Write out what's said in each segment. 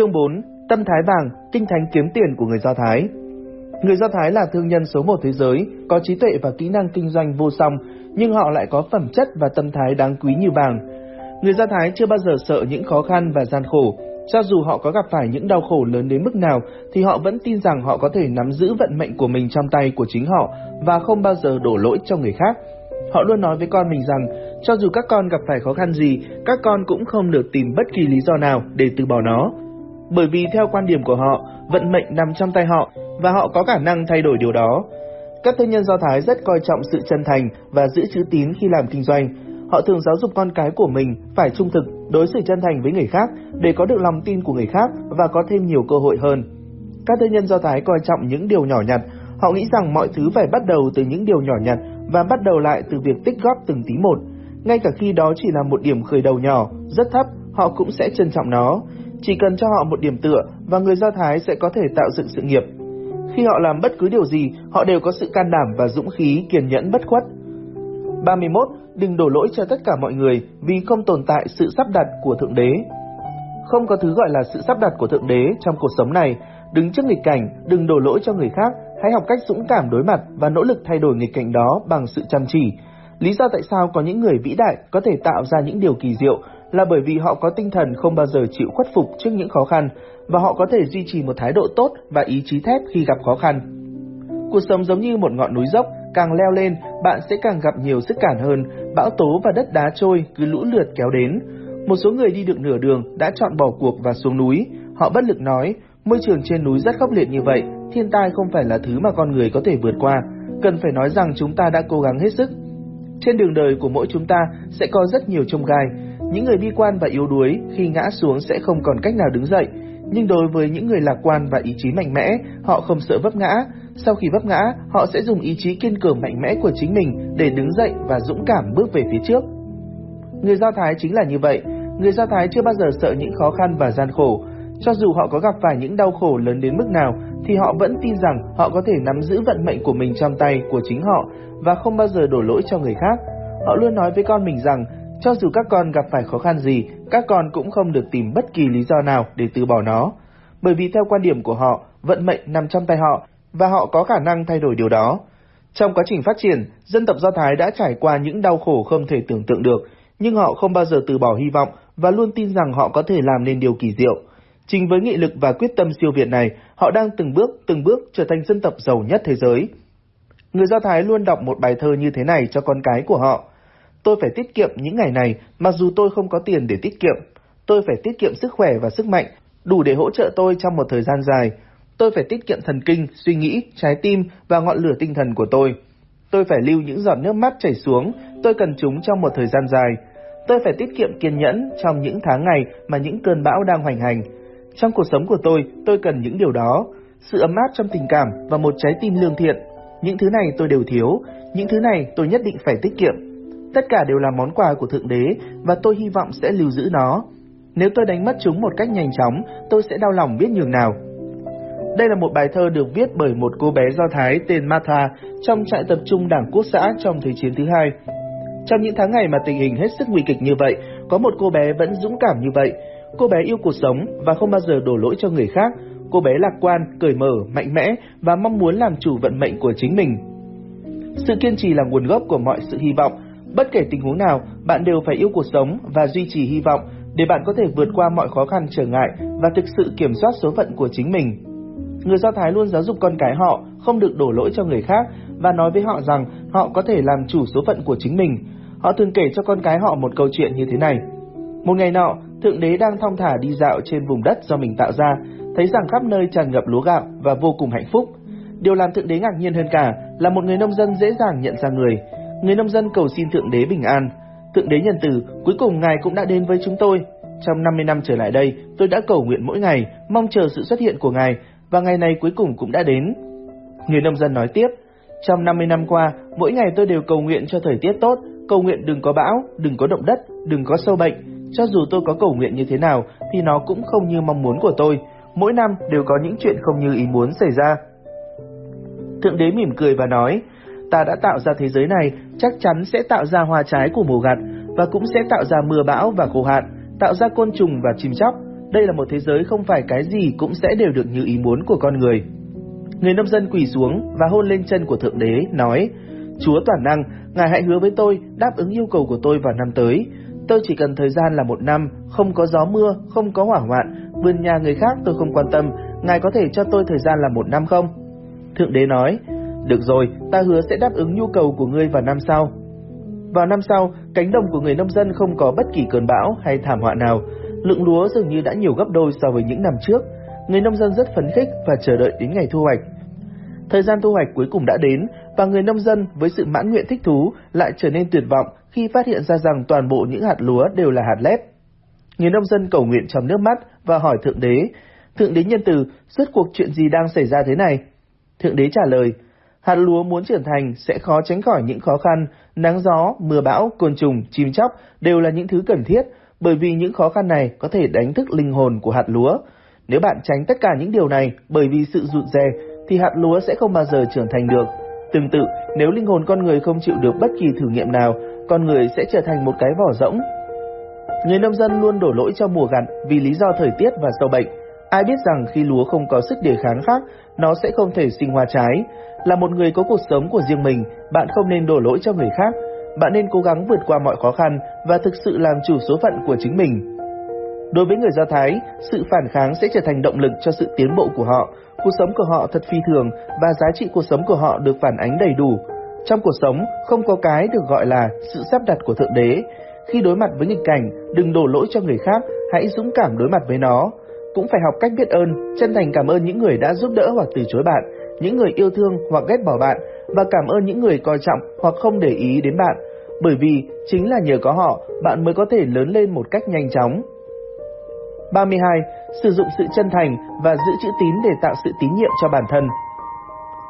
Chương 4. Tâm thái vàng, kinh thánh kiếm tiền của người Do Thái Người Do Thái là thương nhân số một thế giới, có trí tuệ và kỹ năng kinh doanh vô song, nhưng họ lại có phẩm chất và tâm thái đáng quý như vàng. Người Do Thái chưa bao giờ sợ những khó khăn và gian khổ, cho dù họ có gặp phải những đau khổ lớn đến mức nào thì họ vẫn tin rằng họ có thể nắm giữ vận mệnh của mình trong tay của chính họ và không bao giờ đổ lỗi cho người khác. Họ luôn nói với con mình rằng, cho dù các con gặp phải khó khăn gì, các con cũng không được tìm bất kỳ lý do nào để từ bỏ nó. Bởi vì theo quan điểm của họ, vận mệnh nằm trong tay họ và họ có khả năng thay đổi điều đó. Các thương nhân Do Thái rất coi trọng sự chân thành và giữ chữ tín khi làm kinh doanh. Họ thường giáo dục con cái của mình phải trung thực, đối xử chân thành với người khác để có được lòng tin của người khác và có thêm nhiều cơ hội hơn. Các thương nhân Do Thái coi trọng những điều nhỏ nhặt, họ nghĩ rằng mọi thứ phải bắt đầu từ những điều nhỏ nhặt và bắt đầu lại từ việc tích góp từng tí một. Ngay cả khi đó chỉ là một điểm khởi đầu nhỏ, rất thấp, họ cũng sẽ trân trọng nó. Chỉ cần cho họ một điểm tựa và người Do Thái sẽ có thể tạo dựng sự nghiệp. Khi họ làm bất cứ điều gì, họ đều có sự can đảm và dũng khí kiên nhẫn bất khuất. 31. Đừng đổ lỗi cho tất cả mọi người vì không tồn tại sự sắp đặt của Thượng Đế. Không có thứ gọi là sự sắp đặt của Thượng Đế trong cuộc sống này. Đứng trước nghịch cảnh, đừng đổ lỗi cho người khác, hãy học cách dũng cảm đối mặt và nỗ lực thay đổi nghịch cảnh đó bằng sự chăm chỉ. Lý do tại sao có những người vĩ đại có thể tạo ra những điều kỳ diệu là bởi vì họ có tinh thần không bao giờ chịu khuất phục trước những khó khăn và họ có thể duy trì một thái độ tốt và ý chí thép khi gặp khó khăn. Cuộc sống giống như một ngọn núi dốc, càng leo lên, bạn sẽ càng gặp nhiều sức cản hơn, bão tố và đất đá trôi cứ lũ lượt kéo đến. Một số người đi được nửa đường đã chọn bỏ cuộc và xuống núi. Họ bất lực nói, môi trường trên núi rất khốc liệt như vậy, thiên tai không phải là thứ mà con người có thể vượt qua. Cần phải nói rằng chúng ta đã cố gắng hết sức. Trên đường đời của mỗi chúng ta sẽ có rất nhiều trông gai. Những người bi quan và yếu đuối khi ngã xuống sẽ không còn cách nào đứng dậy. Nhưng đối với những người lạc quan và ý chí mạnh mẽ, họ không sợ vấp ngã. Sau khi vấp ngã, họ sẽ dùng ý chí kiên cường mạnh mẽ của chính mình để đứng dậy và dũng cảm bước về phía trước. Người Do Thái chính là như vậy. Người Do Thái chưa bao giờ sợ những khó khăn và gian khổ. Cho dù họ có gặp phải những đau khổ lớn đến mức nào, thì họ vẫn tin rằng họ có thể nắm giữ vận mệnh của mình trong tay của chính họ và không bao giờ đổ lỗi cho người khác. Họ luôn nói với con mình rằng, cho dù các con gặp phải khó khăn gì, các con cũng không được tìm bất kỳ lý do nào để từ bỏ nó. Bởi vì theo quan điểm của họ, vận mệnh nằm trong tay họ và họ có khả năng thay đổi điều đó. Trong quá trình phát triển, dân tộc Do Thái đã trải qua những đau khổ không thể tưởng tượng được, nhưng họ không bao giờ từ bỏ hy vọng và luôn tin rằng họ có thể làm nên điều kỳ diệu. Chính với nghị lực và quyết tâm siêu việt này, họ đang từng bước, từng bước trở thành dân tộc giàu nhất thế giới. Người Do Thái luôn đọc một bài thơ như thế này cho con cái của họ. Tôi phải tiết kiệm những ngày này, mặc dù tôi không có tiền để tiết kiệm. Tôi phải tiết kiệm sức khỏe và sức mạnh, đủ để hỗ trợ tôi trong một thời gian dài. Tôi phải tiết kiệm thần kinh, suy nghĩ, trái tim và ngọn lửa tinh thần của tôi. Tôi phải lưu những giọt nước mắt chảy xuống, tôi cần chúng trong một thời gian dài. Tôi phải tiết kiệm kiên nhẫn trong những tháng ngày mà những cơn bão đang hoành hành. Trong cuộc sống của tôi, tôi cần những điều đó, sự ấm áp trong tình cảm và một trái tim lương thiện. Những thứ này tôi đều thiếu, những thứ này tôi nhất định phải tiết kiệm. Tất cả đều là món quà của Thượng Đế và tôi hy vọng sẽ lưu giữ nó. Nếu tôi đánh mất chúng một cách nhanh chóng, tôi sẽ đau lòng biết nhường nào. Đây là một bài thơ được viết bởi một cô bé Do Thái tên Martha trong trại tập trung đảng quốc xã trong Thế chiến thứ hai. Trong những tháng ngày mà tình hình hết sức nguy kịch như vậy, có một cô bé vẫn dũng cảm như vậy. Cô bé yêu cuộc sống và không bao giờ đổ lỗi cho người khác. Cô bé lạc quan, cởi mở, mạnh mẽ và mong muốn làm chủ vận mệnh của chính mình. Sự kiên trì là nguồn gốc của mọi sự hy vọng. Bất kể tình huống nào, bạn đều phải yêu cuộc sống và duy trì hy vọng để bạn có thể vượt qua mọi khó khăn trở ngại và thực sự kiểm soát số phận của chính mình. Người Do Thái luôn giáo dục con cái họ không được đổ lỗi cho người khác và nói với họ rằng họ có thể làm chủ số phận của chính mình. Họ thường kể cho con cái họ một câu chuyện như thế này. Một ngày nọ, Thượng Đế đang thong thả đi dạo trên vùng đất do mình tạo ra, thấy rằng khắp nơi tràn ngập lúa gạo và vô cùng hạnh phúc. Điều làm Thượng Đế ngạc nhiên hơn cả là một người nông dân dễ dàng nhận ra người. Người nông dân cầu xin Thượng Đế bình an. Thượng Đế nhân từ, cuối cùng Ngài cũng đã đến với chúng tôi. Trong 50 năm trở lại đây, tôi đã cầu nguyện mỗi ngày, mong chờ sự xuất hiện của Ngài, và ngày này cuối cùng cũng đã đến. Người nông dân nói tiếp, trong 50 năm qua, mỗi ngày tôi đều cầu nguyện cho thời tiết tốt, cầu nguyện đừng có bão, đừng có động đất, đừng có sâu bệnh. Cho dù tôi có cầu nguyện như thế nào, thì nó cũng không như mong muốn của tôi. Mỗi năm đều có những chuyện không như ý muốn xảy ra. Thượng đế mỉm cười và nói, ta đã tạo ra thế giới này, chắc chắn sẽ tạo ra hoa trái của mùa gặt, và cũng sẽ tạo ra mưa bão và khô hạn, tạo ra côn trùng và chim chóc. đây là một thế giới không phải cái gì cũng sẽ đều được như ý muốn của con người. Người nông dân quỳ xuống và hôn lên chân của Thượng Đế, nói, Chúa toàn năng, Ngài hãy hứa với tôi đáp ứng yêu cầu của tôi vào năm tới. Tôi chỉ cần thời gian là một năm, không có gió mưa, không có hỏa hoạn, vườn nhà người khác tôi không quan tâm, Ngài có thể cho tôi thời gian là một năm không? Thượng Đế nói, được rồi, ta hứa sẽ đáp ứng nhu cầu của ngươi vào năm sau. Vào năm sau, cánh đồng của người nông dân không có bất kỳ cơn bão hay thảm họa nào. Lượng lúa dường như đã nhiều gấp đôi so với những năm trước. Người nông dân rất phấn khích và chờ đợi đến ngày thu hoạch. Thời gian thu hoạch cuối cùng đã đến và người nông dân với sự mãn nguyện thích thú lại trở nên tuyệt vọng khi phát hiện ra rằng toàn bộ những hạt lúa đều là hạt lép. Người nông dân cầu nguyện trong nước mắt và hỏi Thượng Đế, Thượng Đế nhân từ, suốt cuộc chuyện gì đang xảy ra thế này? Thượng Đế trả lời, hạt lúa muốn trưởng thành sẽ khó tránh khỏi những khó khăn, nắng gió, mưa bão, côn trùng, chim chóc đều là những thứ cần thiết, bởi vì những khó khăn này có thể đánh thức linh hồn của hạt lúa. Nếu bạn tránh tất cả những điều này bởi vì sự rụt rè, thì hạt lúa sẽ không bao giờ trưởng thành được. Tương tự, nếu linh hồn con người không chịu được bất kỳ thử nghiệm nào, con người sẽ trở thành một cái vỏ rỗng. Người nông dân luôn đổ lỗi cho mùa gặt vì lý do thời tiết và sâu bệnh. Ai biết rằng khi lúa không có sức đề kháng khác, nó sẽ không thể sinh hoa trái. Là một người có cuộc sống của riêng mình, bạn không nên đổ lỗi cho người khác. Bạn nên cố gắng vượt qua mọi khó khăn và thực sự làm chủ số phận của chính mình. Đối với người Do Thái, sự phản kháng sẽ trở thành động lực cho sự tiến bộ của họ. Cuộc sống của họ thật phi thường và giá trị cuộc sống của họ được phản ánh đầy đủ. Trong cuộc sống, không có cái được gọi là sự sắp đặt của Thượng Đế. Khi đối mặt với nghịch cảnh, đừng đổ lỗi cho người khác, hãy dũng cảm đối mặt với nó. Cũng phải học cách biết ơn, chân thành cảm ơn những người đã giúp đỡ hoặc từ chối bạn, những người yêu thương hoặc ghét bỏ bạn, và cảm ơn những người coi trọng hoặc không để ý đến bạn. Bởi vì chính là nhờ có họ, bạn mới có thể lớn lên một cách nhanh chóng. 32. Sử dụng sự chân thành và giữ chữ tín để tạo sự tín nhiệm cho bản thân.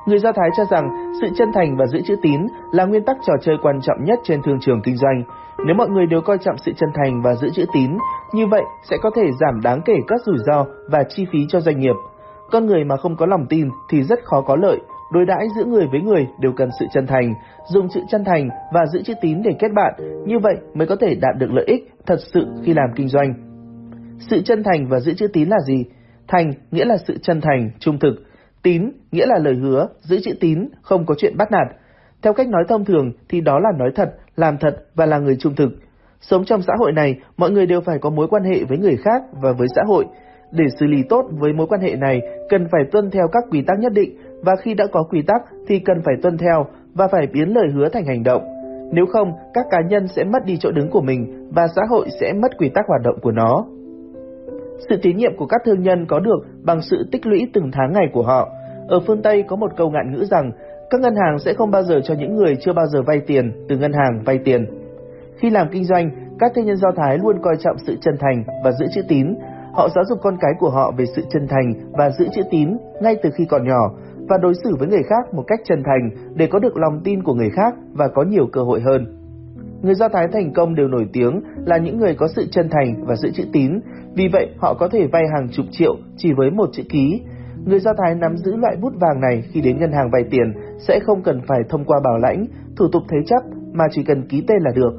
Người Do Thái cho rằng sự chân thành và giữ chữ tín là nguyên tắc trò chơi quan trọng nhất trên thương trường kinh doanh. Nếu mọi người đều coi trọng sự chân thành và giữ chữ tín, như vậy sẽ có thể giảm đáng kể các rủi ro và chi phí cho doanh nghiệp. Con người mà không có lòng tin thì rất khó có lợi. Đối đãi giữa người với người đều cần sự chân thành, dùng sự chân thành và giữ chữ tín để kết bạn, như vậy mới có thể đạt được lợi ích thật sự khi làm kinh doanh. Sự chân thành và giữ chữ tín là gì? Thành nghĩa là sự chân thành, trung thực. Tín nghĩa là lời hứa, giữ chữ tín, không có chuyện bắt nạt. Theo cách nói thông thường thì đó là nói thật, làm thật và là người trung thực. Sống trong xã hội này, mọi người đều phải có mối quan hệ với người khác và với xã hội. Để xử lý tốt với mối quan hệ này, cần phải tuân theo các quy tắc nhất định và khi đã có quy tắc thì cần phải tuân theo và phải biến lời hứa thành hành động. Nếu không, các cá nhân sẽ mất đi chỗ đứng của mình và xã hội sẽ mất quy tắc hoạt động của nó. Sự tín nhiệm của các thương nhân có được bằng sự tích lũy từng tháng ngày của họ. Ở phương Tây có một câu ngạn ngữ rằng các ngân hàng sẽ không bao giờ cho những người chưa bao giờ vay tiền từ ngân hàng vay tiền. Khi làm kinh doanh, các thương nhân Do Thái luôn coi trọng sự chân thành và giữ chữ tín. Họ giáo dục con cái của họ về sự chân thành và giữ chữ tín ngay từ khi còn nhỏ và đối xử với người khác một cách chân thành để có được lòng tin của người khác và có nhiều cơ hội hơn. Người Do Thái thành công đều nổi tiếng là những người có sự chân thành và giữ chữ tín, vì vậy họ có thể vay hàng chục triệu chỉ với một chữ ký. Người Do Thái nắm giữ loại bút vàng này khi đến ngân hàng vay tiền sẽ không cần phải thông qua bảo lãnh, thủ tục thế chấp mà chỉ cần ký tên là được.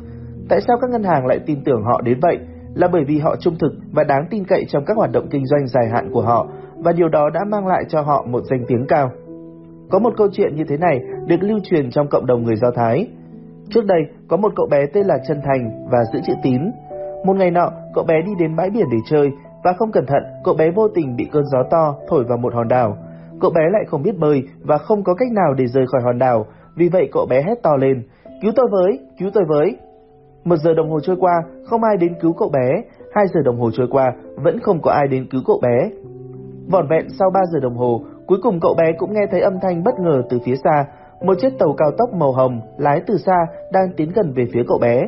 Tại sao các ngân hàng lại tin tưởng họ đến vậy? Là bởi vì họ trung thực và đáng tin cậy trong các hoạt động kinh doanh dài hạn của họ và điều đó đã mang lại cho họ một danh tiếng cao. Có một câu chuyện như thế này được lưu truyền trong cộng đồng người Do Thái. Trước đây, có một cậu bé tên là Trân Thành và giữ chữ tín. Một ngày nọ, cậu bé đi đến bãi biển để chơi và không cẩn thận, cậu bé vô tình bị cơn gió to thổi vào một hòn đảo. Cậu bé lại không biết bơi và không có cách nào để rời khỏi hòn đảo, vì vậy cậu bé hét to lên, cứu tôi với, cứu tôi với. Một giờ đồng hồ trôi qua, không ai đến cứu cậu bé, hai giờ đồng hồ trôi qua, vẫn không có ai đến cứu cậu bé. Vỏn vẹn sau ba giờ đồng hồ, cuối cùng cậu bé cũng nghe thấy âm thanh bất ngờ từ phía xa, một chiếc tàu cao tốc màu hồng lái từ xa đang tiến gần về phía cậu bé.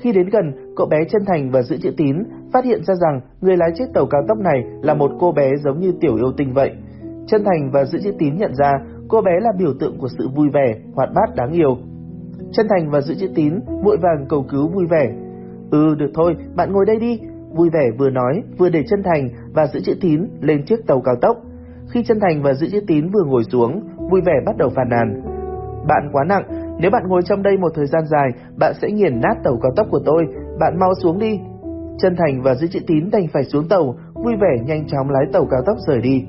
Khi đến gần, cậu bé chân thành và giữ chữ tín, phát hiện ra rằng người lái chiếc tàu cao tốc này là một cô bé giống như tiểu yêu tinh vậy. Chân thành và giữ chữ tín nhận ra cô bé là biểu tượng của sự vui vẻ, hoạt bát đáng yêu. Chân thành và giữ chữ tín vội vàng cầu cứu vui vẻ. Ừ được thôi, bạn ngồi đây đi. Vui vẻ vừa nói, vừa để chân thành và giữ chữ tín lên chiếc tàu cao tốc. Khi chân thành và giữ chữ tín vừa ngồi xuống, vui vẻ bắt đầu phàn nàn. Bạn quá nặng, nếu bạn ngồi trong đây một thời gian dài, bạn sẽ nghiền nát tàu cao tốc của tôi, bạn mau xuống đi. Chân thành và giữ chữ tín đành phải xuống tàu, vui vẻ nhanh chóng lái tàu cao tốc rời đi.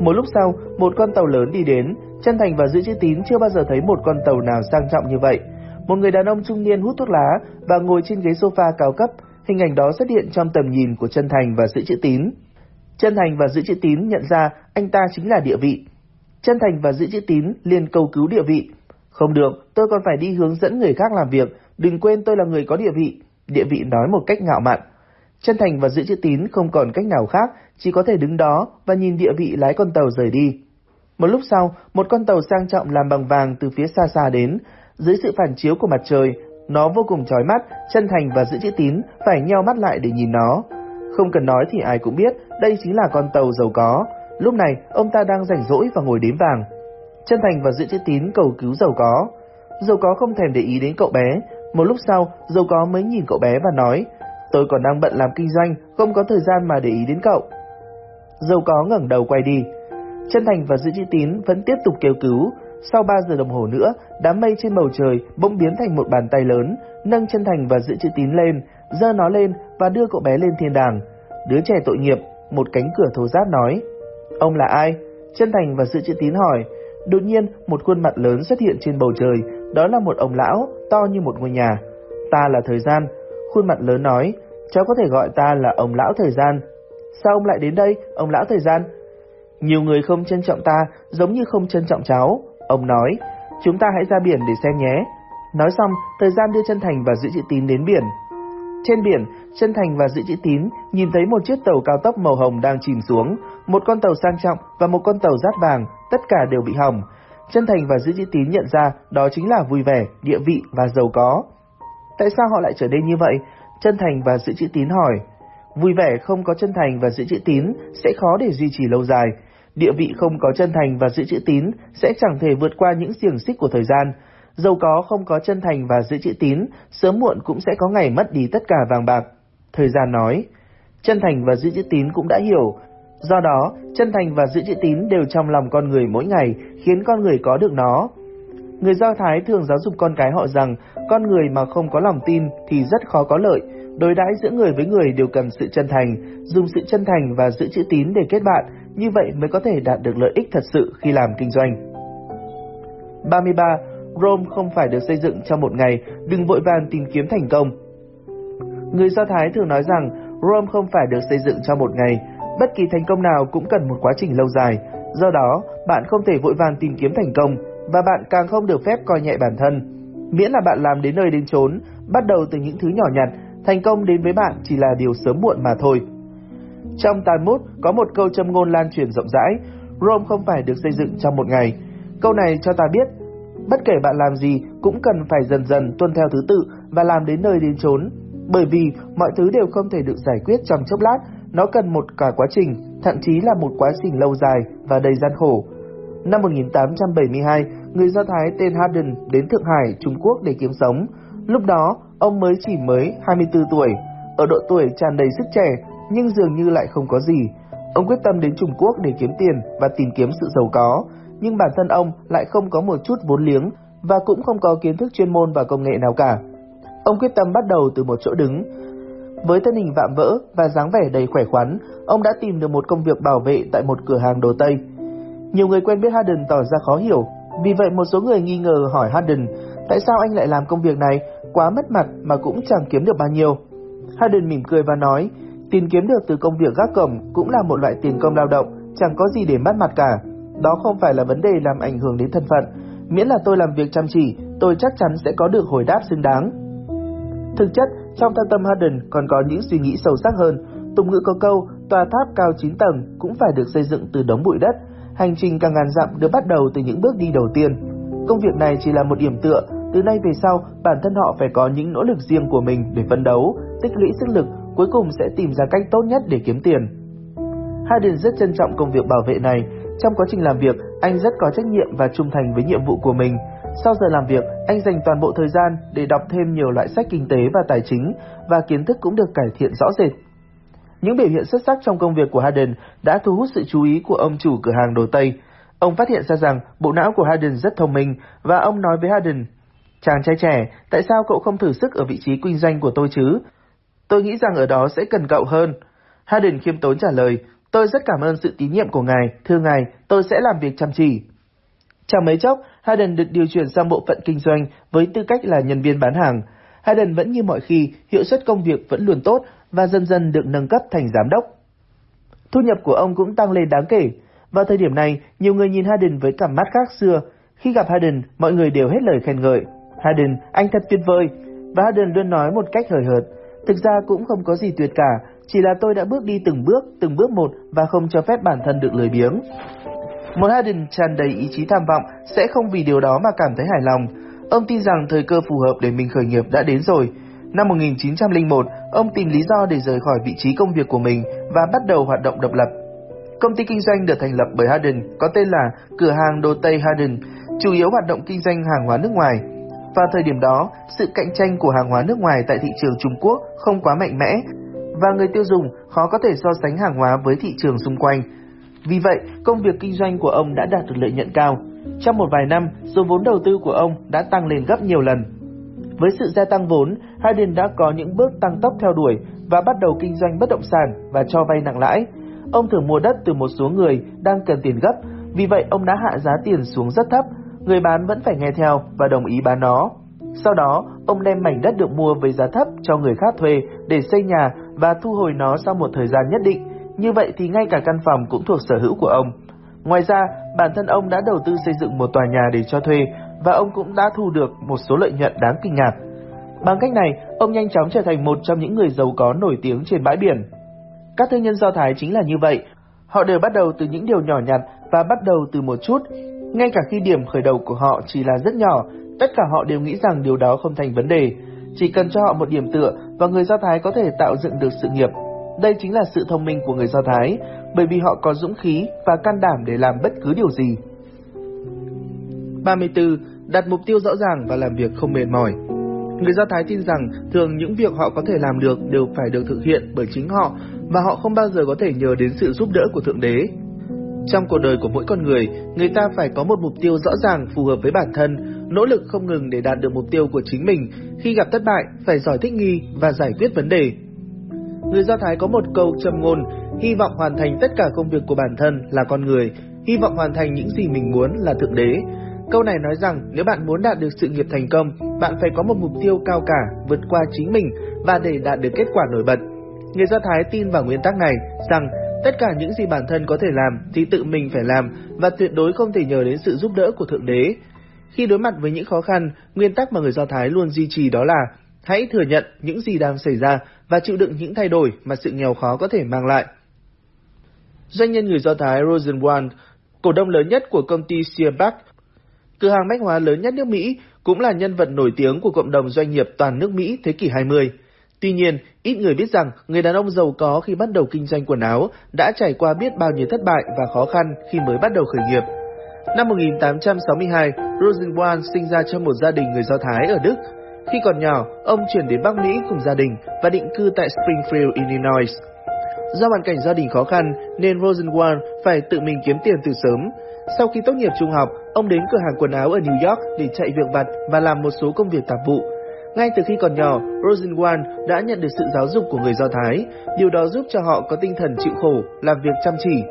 Một lúc sau, một con tàu lớn đi đến, Chân Thành và Giữ Chữ Tín chưa bao giờ thấy một con tàu nào sang trọng như vậy. Một người đàn ông trung niên hút thuốc lá và ngồi trên ghế sofa cao cấp, hình ảnh đó xuất hiện trong tầm nhìn của Chân Thành và Giữ Chữ Tín. Chân Thành và Giữ Chữ Tín nhận ra anh ta chính là địa vị. Chân Thành và Giữ Chữ Tín liền cầu cứu địa vị. Không được, tôi còn phải đi hướng dẫn người khác làm việc, đừng quên tôi là người có địa vị. Địa vị nói một cách ngạo mạn. Chân Thành và Giữ Chữ Tín không còn cách nào khác, chỉ có thể đứng đó và nhìn địa vị lái con tàu rời đi. Một lúc sau, một con tàu sang trọng làm bằng vàng từ phía xa xa đến, dưới sự phản chiếu của mặt trời, nó vô cùng chói mắt, chân thành và giữ chữ tín phải nheo mắt lại để nhìn nó. Không cần nói thì ai cũng biết, đây chính là con tàu giàu có. Lúc này, ông ta đang rảnh rỗi và ngồi đếm vàng. Chân thành và giữ chữ tín cầu cứu giàu có. Giàu có không thèm để ý đến cậu bé. Một lúc sau, giàu có mới nhìn cậu bé và nói, tôi còn đang bận làm kinh doanh, không có thời gian mà để ý đến cậu. Giàu có ngẩng đầu quay đi. Chân thành và giữ chữ tín vẫn tiếp tục kêu cứu, sau 3 giờ đồng hồ nữa, đám mây trên bầu trời bỗng biến thành một bàn tay lớn, nâng chân thành và giữ chữ tín lên, giơ nó lên và đưa cậu bé lên thiên đàng. Đứa trẻ tội nghiệp, một cánh cửa thô ráp nói. Ông là ai? Chân thành và giữ chữ tín hỏi. Đột nhiên, một khuôn mặt lớn xuất hiện trên bầu trời, đó là một ông lão, to như một ngôi nhà. Ta là thời gian. Khuôn mặt lớn nói, cháu có thể gọi ta là ông lão thời gian. Sao ông lại đến đây, ông lão thời gian? Nhiều người không trân trọng ta, giống như không trân trọng cháu. Ông nói, chúng ta hãy ra biển để xem nhé. Nói xong, thời gian đưa chân thành và giữ chữ tín đến biển. Trên biển, chân thành và giữ chữ tín nhìn thấy một chiếc tàu cao tốc màu hồng đang chìm xuống, một con tàu sang trọng và một con tàu rát vàng, tất cả đều bị hỏng. Chân thành và giữ chữ tín nhận ra đó chính là vui vẻ, địa vị và giàu có. Tại sao họ lại trở nên như vậy? Chân thành và giữ chữ tín hỏi. Vui vẻ không có chân thành và giữ chữ tín sẽ khó để duy trì lâu dài, Địa vị không có chân thành và giữ chữ tín sẽ chẳng thể vượt qua những xiềng xích của thời gian. Giàu có không có chân thành và giữ chữ tín, sớm muộn cũng sẽ có ngày mất đi tất cả vàng bạc. Thời gian nói, chân thành và giữ chữ tín cũng đã hiểu. Do đó, chân thành và giữ chữ tín đều trong lòng con người mỗi ngày, khiến con người có được nó. Người Do Thái thường giáo dục con cái họ rằng, con người mà không có lòng tin thì rất khó có lợi. Đối đãi giữa người với người đều cần sự chân thành, dùng sự chân thành và giữ chữ tín để kết bạn, như vậy mới có thể đạt được lợi ích thật sự khi làm kinh doanh. 33. Rome không phải được xây dựng trong một ngày, đừng vội vàng tìm kiếm thành công. Người Do Thái thường nói rằng Rome không phải được xây dựng trong một ngày, bất kỳ thành công nào cũng cần một quá trình lâu dài. Do đó, bạn không thể vội vàng tìm kiếm thành công, và bạn càng không được phép coi nhẹ bản thân. Miễn là bạn làm đến nơi đến chốn, bắt đầu từ những thứ nhỏ nhặt, thành công đến với bạn chỉ là điều sớm muộn mà thôi. Trong Talmud có một câu châm ngôn lan truyền rộng rãi, Rome không phải được xây dựng trong một ngày. Câu này cho ta biết, bất kể bạn làm gì cũng cần phải dần dần tuân theo thứ tự và làm đến nơi đến chốn. Bởi vì mọi thứ đều không thể được giải quyết trong chốc lát, nó cần một cả quá trình, thậm chí là một quá trình lâu dài và đầy gian khổ. Năm 1872, người Do Thái tên Harden đến Thượng Hải, Trung Quốc để kiếm sống. Lúc đó, ông mới chỉ mới 24 tuổi. Ở độ tuổi tràn đầy sức trẻ, nhưng dường như lại không có gì. Ông quyết tâm đến Trung Quốc để kiếm tiền và tìm kiếm sự giàu có, nhưng bản thân ông lại không có một chút vốn liếng và cũng không có kiến thức chuyên môn và công nghệ nào cả. Ông quyết tâm bắt đầu từ một chỗ đứng. Với thân hình vạm vỡ và dáng vẻ đầy khỏe khoắn, ông đã tìm được một công việc bảo vệ tại một cửa hàng đồ Tây. Nhiều người quen biết Harden tỏ ra khó hiểu, vì vậy một số người nghi ngờ hỏi Harden, tại sao anh lại làm công việc này, quá mất mặt mà cũng chẳng kiếm được bao nhiêu. Harden mỉm cười và nói, Tiền kiếm được từ công việc gác cổng cũng là một loại tiền công lao động, chẳng có gì để mất mặt cả. Đó không phải là vấn đề làm ảnh hưởng đến thân phận. Miễn là tôi làm việc chăm chỉ, tôi chắc chắn sẽ có được hồi đáp xứng đáng. Thực chất, trong thâm tâm Harden còn có những suy nghĩ sâu sắc hơn. Tục ngữ có câu, tòa tháp cao 9 tầng cũng phải được xây dựng từ đống bụi đất. Hành trình càng ngàn dặm được bắt đầu từ những bước đi đầu tiên. Công việc này chỉ là một điểm tựa, từ nay về sau bản thân họ phải có những nỗ lực riêng của mình để phấn đấu, tích lũy sức lực cuối cùng sẽ tìm ra cách tốt nhất để kiếm tiền. Harden rất trân trọng công việc bảo vệ này. Trong quá trình làm việc, anh rất có trách nhiệm và trung thành với nhiệm vụ của mình. Sau giờ làm việc, anh dành toàn bộ thời gian để đọc thêm nhiều loại sách kinh tế và tài chính và kiến thức cũng được cải thiện rõ rệt. Những biểu hiện xuất sắc trong công việc của Harden đã thu hút sự chú ý của ông chủ cửa hàng đồ Tây. Ông phát hiện ra rằng bộ não của Harden rất thông minh và ông nói với Harden: Chàng trai trẻ, tại sao cậu không thử sức ở vị trí kinh doanh của tôi chứ? Tôi nghĩ rằng ở đó sẽ cần cậu hơn. Harden khiêm tốn trả lời, tôi rất cảm ơn sự tín nhiệm của ngài, thưa ngài, tôi sẽ làm việc chăm chỉ. Chẳng mấy chốc, Hayden được điều chuyển sang bộ phận kinh doanh với tư cách là nhân viên bán hàng. Hayden vẫn như mọi khi, hiệu suất công việc vẫn luôn tốt và dần dần được nâng cấp thành giám đốc. Thu nhập của ông cũng tăng lên đáng kể. Vào thời điểm này, nhiều người nhìn Hayden với cặp mắt khác xưa. Khi gặp Hayden, mọi người đều hết lời khen ngợi. Hayden, anh thật tuyệt vời. Và Hayden luôn nói một cách hời hợt. Thực ra cũng không có gì tuyệt cả, chỉ là tôi đã bước đi từng bước, từng bước một và không cho phép bản thân được lười biếng. Một Hayden tràn đầy ý chí tham vọng sẽ không vì điều đó mà cảm thấy hài lòng. Ông tin rằng thời cơ phù hợp để mình khởi nghiệp đã đến rồi. Năm 1901, ông tìm lý do để rời khỏi vị trí công việc của mình và bắt đầu hoạt động độc lập. Công ty kinh doanh được thành lập bởi Harden có tên là Cửa hàng Đồ Tây Harden, chủ yếu hoạt động kinh doanh hàng hóa nước ngoài. Vào thời điểm đó, sự cạnh tranh của hàng hóa nước ngoài tại thị trường Trung Quốc không quá mạnh mẽ và người tiêu dùng khó có thể so sánh hàng hóa với thị trường xung quanh. Vì vậy, công việc kinh doanh của ông đã đạt được lợi nhuận cao. Trong một vài năm, số vốn đầu tư của ông đã tăng lên gấp nhiều lần. Với sự gia tăng vốn, Hayden đã có những bước tăng tốc theo đuổi và bắt đầu kinh doanh bất động sản và cho vay nặng lãi. Ông thường mua đất từ một số người đang cần tiền gấp, vì vậy ông đã hạ giá tiền xuống rất thấp, người bán vẫn phải nghe theo và đồng ý bán nó. Sau đó, ông đem mảnh đất được mua với giá thấp cho người khác thuê để xây nhà và thu hồi nó sau một thời gian nhất định. Như vậy thì ngay cả căn phòng cũng thuộc sở hữu của ông. Ngoài ra, bản thân ông đã đầu tư xây dựng một tòa nhà để cho thuê và ông cũng đã thu được một số lợi nhuận đáng kinh ngạc. Bằng cách này, ông nhanh chóng trở thành một trong những người giàu có nổi tiếng trên bãi biển. Các thương nhân Do Thái chính là như vậy. Họ đều bắt đầu từ những điều nhỏ nhặt và bắt đầu từ một chút. Ngay cả khi điểm khởi đầu của họ chỉ là rất nhỏ, tất cả họ đều nghĩ rằng điều đó không thành vấn đề. Chỉ cần cho họ một điểm tựa và người Do Thái có thể tạo dựng được sự nghiệp. Đây chính là sự thông minh của người Do Thái, bởi vì họ có dũng khí và can đảm để làm bất cứ điều gì. 34. Đặt mục tiêu rõ ràng và làm việc không mệt mỏi. Người Do Thái tin rằng thường những việc họ có thể làm được đều phải được thực hiện bởi chính họ và họ không bao giờ có thể nhờ đến sự giúp đỡ của Thượng Đế. Trong cuộc đời của mỗi con người, người ta phải có một mục tiêu rõ ràng phù hợp với bản thân, nỗ lực không ngừng để đạt được mục tiêu của chính mình. Khi gặp thất bại, phải giỏi thích nghi và giải quyết vấn đề. Người Do Thái có một câu châm ngôn, hy vọng hoàn thành tất cả công việc của bản thân là con người, hy vọng hoàn thành những gì mình muốn là Thượng Đế. Câu này nói rằng nếu bạn muốn đạt được sự nghiệp thành công, bạn phải có một mục tiêu cao cả, vượt qua chính mình và để đạt được kết quả nổi bật. Người Do Thái tin vào nguyên tắc này rằng tất cả những gì bản thân có thể làm thì tự mình phải làm và tuyệt đối không thể nhờ đến sự giúp đỡ của Thượng Đế. Khi đối mặt với những khó khăn, nguyên tắc mà người Do Thái luôn duy trì đó là hãy thừa nhận những gì đang xảy ra và chịu đựng những thay đổi mà sự nghèo khó có thể mang lại. Doanh nhân người Do Thái Rosenwald, cổ đông lớn nhất của công ty Searbach, cửa hàng bách hóa lớn nhất nước Mỹ, cũng là nhân vật nổi tiếng của cộng đồng doanh nghiệp toàn nước Mỹ thế kỷ 20. Tuy nhiên, ít người biết rằng người đàn ông giàu có khi bắt đầu kinh doanh quần áo đã trải qua biết bao nhiêu thất bại và khó khăn khi mới bắt đầu khởi nghiệp. Năm 1862, Rosenwald sinh ra trong một gia đình người Do Thái ở Đức. Khi còn nhỏ, ông chuyển đến Bắc Mỹ cùng gia đình và định cư tại Springfield, Illinois. Do hoàn cảnh gia đình khó khăn nên Rosenwald phải tự mình kiếm tiền từ sớm. Sau khi tốt nghiệp trung học, ông đến cửa hàng quần áo ở New York để chạy việc vặt và làm một số công việc tạp vụ. Ngay từ khi còn nhỏ, Rosenwald đã nhận được sự giáo dục của người Do Thái, điều đó giúp cho họ có tinh thần chịu khổ, làm việc chăm chỉ.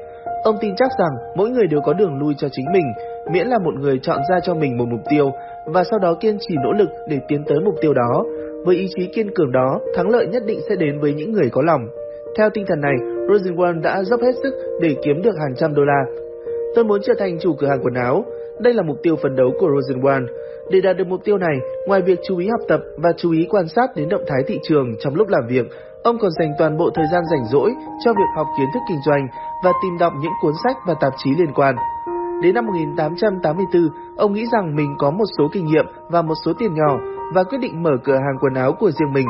Ông tin chắc rằng mỗi người đều có đường lui cho chính mình, miễn là một người chọn ra cho mình một mục tiêu và sau đó kiên trì nỗ lực để tiến tới mục tiêu đó. Với ý chí kiên cường đó, thắng lợi nhất định sẽ đến với những người có lòng. Theo tinh thần này, Rosenwald đã dốc hết sức để kiếm được hàng trăm đô la. Tôi muốn trở thành chủ cửa hàng quần áo. Đây là mục tiêu phấn đấu của Rosenwald. Để đạt được mục tiêu này, ngoài việc chú ý học tập và chú ý quan sát đến động thái thị trường trong lúc làm việc, ông còn dành toàn bộ thời gian rảnh rỗi cho việc học kiến thức kinh doanh và tìm đọc những cuốn sách và tạp chí liên quan. Đến năm 1884, ông nghĩ rằng mình có một số kinh nghiệm và một số tiền nhỏ và quyết định mở cửa hàng quần áo của riêng mình.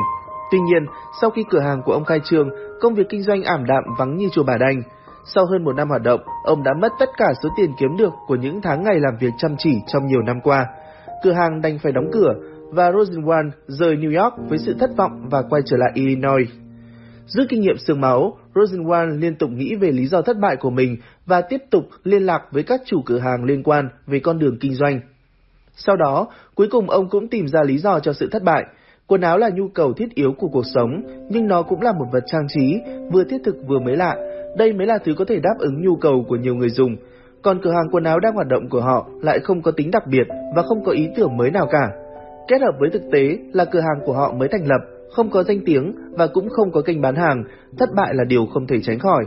Tuy nhiên, sau khi cửa hàng của ông khai trương, công việc kinh doanh ảm đạm vắng như chùa bà đanh. Sau hơn một năm hoạt động, ông đã mất tất cả số tiền kiếm được của những tháng ngày làm việc chăm chỉ trong nhiều năm qua. Cửa hàng đành phải đóng cửa và Rosenwald rời New York với sự thất vọng và quay trở lại Illinois. Rút kinh nghiệm sương máu, Rosenwald liên tục nghĩ về lý do thất bại của mình và tiếp tục liên lạc với các chủ cửa hàng liên quan về con đường kinh doanh. Sau đó, cuối cùng ông cũng tìm ra lý do cho sự thất bại. Quần áo là nhu cầu thiết yếu của cuộc sống, nhưng nó cũng là một vật trang trí, vừa thiết thực vừa mới lạ. Đây mới là thứ có thể đáp ứng nhu cầu của nhiều người dùng. Còn cửa hàng quần áo đang hoạt động của họ lại không có tính đặc biệt và không có ý tưởng mới nào cả. Kết hợp với thực tế là cửa hàng của họ mới thành lập, không có danh tiếng và cũng không có kênh bán hàng, thất bại là điều không thể tránh khỏi.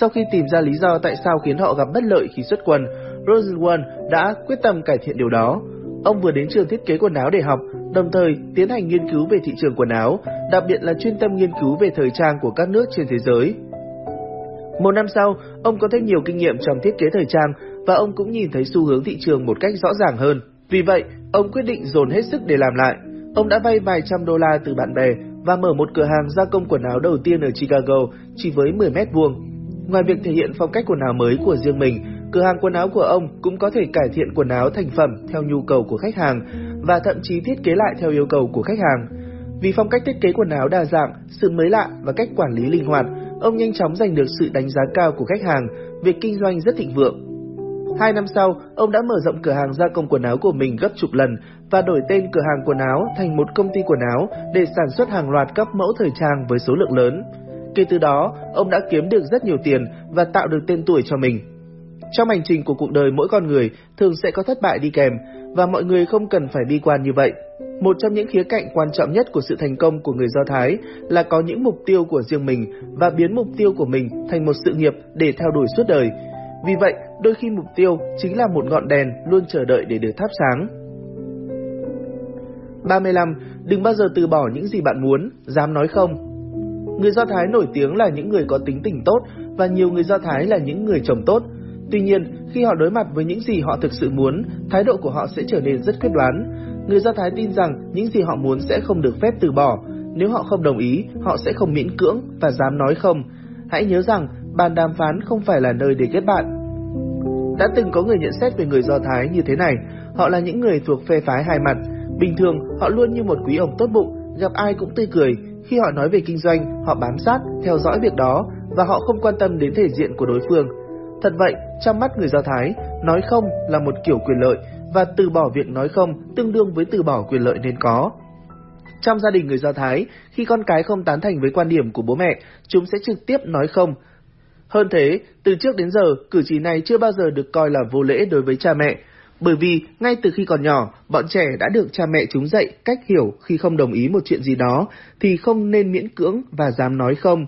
Sau khi tìm ra lý do tại sao khiến họ gặp bất lợi khi xuất quân, Rosenwald đã quyết tâm cải thiện điều đó. Ông vừa đến trường thiết kế quần áo để học, đồng thời tiến hành nghiên cứu về thị trường quần áo, đặc biệt là chuyên tâm nghiên cứu về thời trang của các nước trên thế giới. Một năm sau, ông có thêm nhiều kinh nghiệm trong thiết kế thời trang và ông cũng nhìn thấy xu hướng thị trường một cách rõ ràng hơn. Vì vậy, ông quyết định dồn hết sức để làm lại. Ông đã vay vài trăm đô la từ bạn bè và mở một cửa hàng gia công quần áo đầu tiên ở Chicago chỉ với 10 mét vuông. Ngoài việc thể hiện phong cách quần áo mới của riêng mình, cửa hàng quần áo của ông cũng có thể cải thiện quần áo thành phẩm theo nhu cầu của khách hàng và thậm chí thiết kế lại theo yêu cầu của khách hàng. Vì phong cách thiết kế quần áo đa dạng, sự mới lạ và cách quản lý linh hoạt, ông nhanh chóng giành được sự đánh giá cao của khách hàng, việc kinh doanh rất thịnh vượng. Hai năm sau, ông đã mở rộng cửa hàng gia công quần áo của mình gấp chục lần và đổi tên cửa hàng quần áo thành một công ty quần áo để sản xuất hàng loạt các mẫu thời trang với số lượng lớn. Kể từ đó, ông đã kiếm được rất nhiều tiền và tạo được tên tuổi cho mình. Trong hành trình của cuộc đời mỗi con người thường sẽ có thất bại đi kèm và mọi người không cần phải bi quan như vậy. Một trong những khía cạnh quan trọng nhất của sự thành công của người Do Thái là có những mục tiêu của riêng mình và biến mục tiêu của mình thành một sự nghiệp để theo đuổi suốt đời. Vì vậy, đôi khi mục tiêu chính là một ngọn đèn luôn chờ đợi để được thắp sáng. 35. Đừng bao giờ từ bỏ những gì bạn muốn, dám nói không. Người Do Thái nổi tiếng là những người có tính tình tốt và nhiều người Do Thái là những người chồng tốt. Tuy nhiên, khi họ đối mặt với những gì họ thực sự muốn, thái độ của họ sẽ trở nên rất quyết đoán. Người Do Thái tin rằng những gì họ muốn sẽ không được phép từ bỏ. Nếu họ không đồng ý, họ sẽ không miễn cưỡng và dám nói không. Hãy nhớ rằng, bàn đàm phán không phải là nơi để kết bạn. Đã từng có người nhận xét về người Do Thái như thế này, họ là những người thuộc phe phái hai mặt. Bình thường, họ luôn như một quý ông tốt bụng, gặp ai cũng tươi cười. Khi họ nói về kinh doanh, họ bám sát, theo dõi việc đó và họ không quan tâm đến thể diện của đối phương. Thật vậy, trong mắt người Do Thái, nói không là một kiểu quyền lợi và từ bỏ việc nói không tương đương với từ bỏ quyền lợi nên có. Trong gia đình người Do Thái, khi con cái không tán thành với quan điểm của bố mẹ, chúng sẽ trực tiếp nói không. Hơn thế, từ trước đến giờ, cử chỉ này chưa bao giờ được coi là vô lễ đối với cha mẹ, bởi vì ngay từ khi còn nhỏ, bọn trẻ đã được cha mẹ chúng dạy cách hiểu khi không đồng ý một chuyện gì đó thì không nên miễn cưỡng và dám nói không.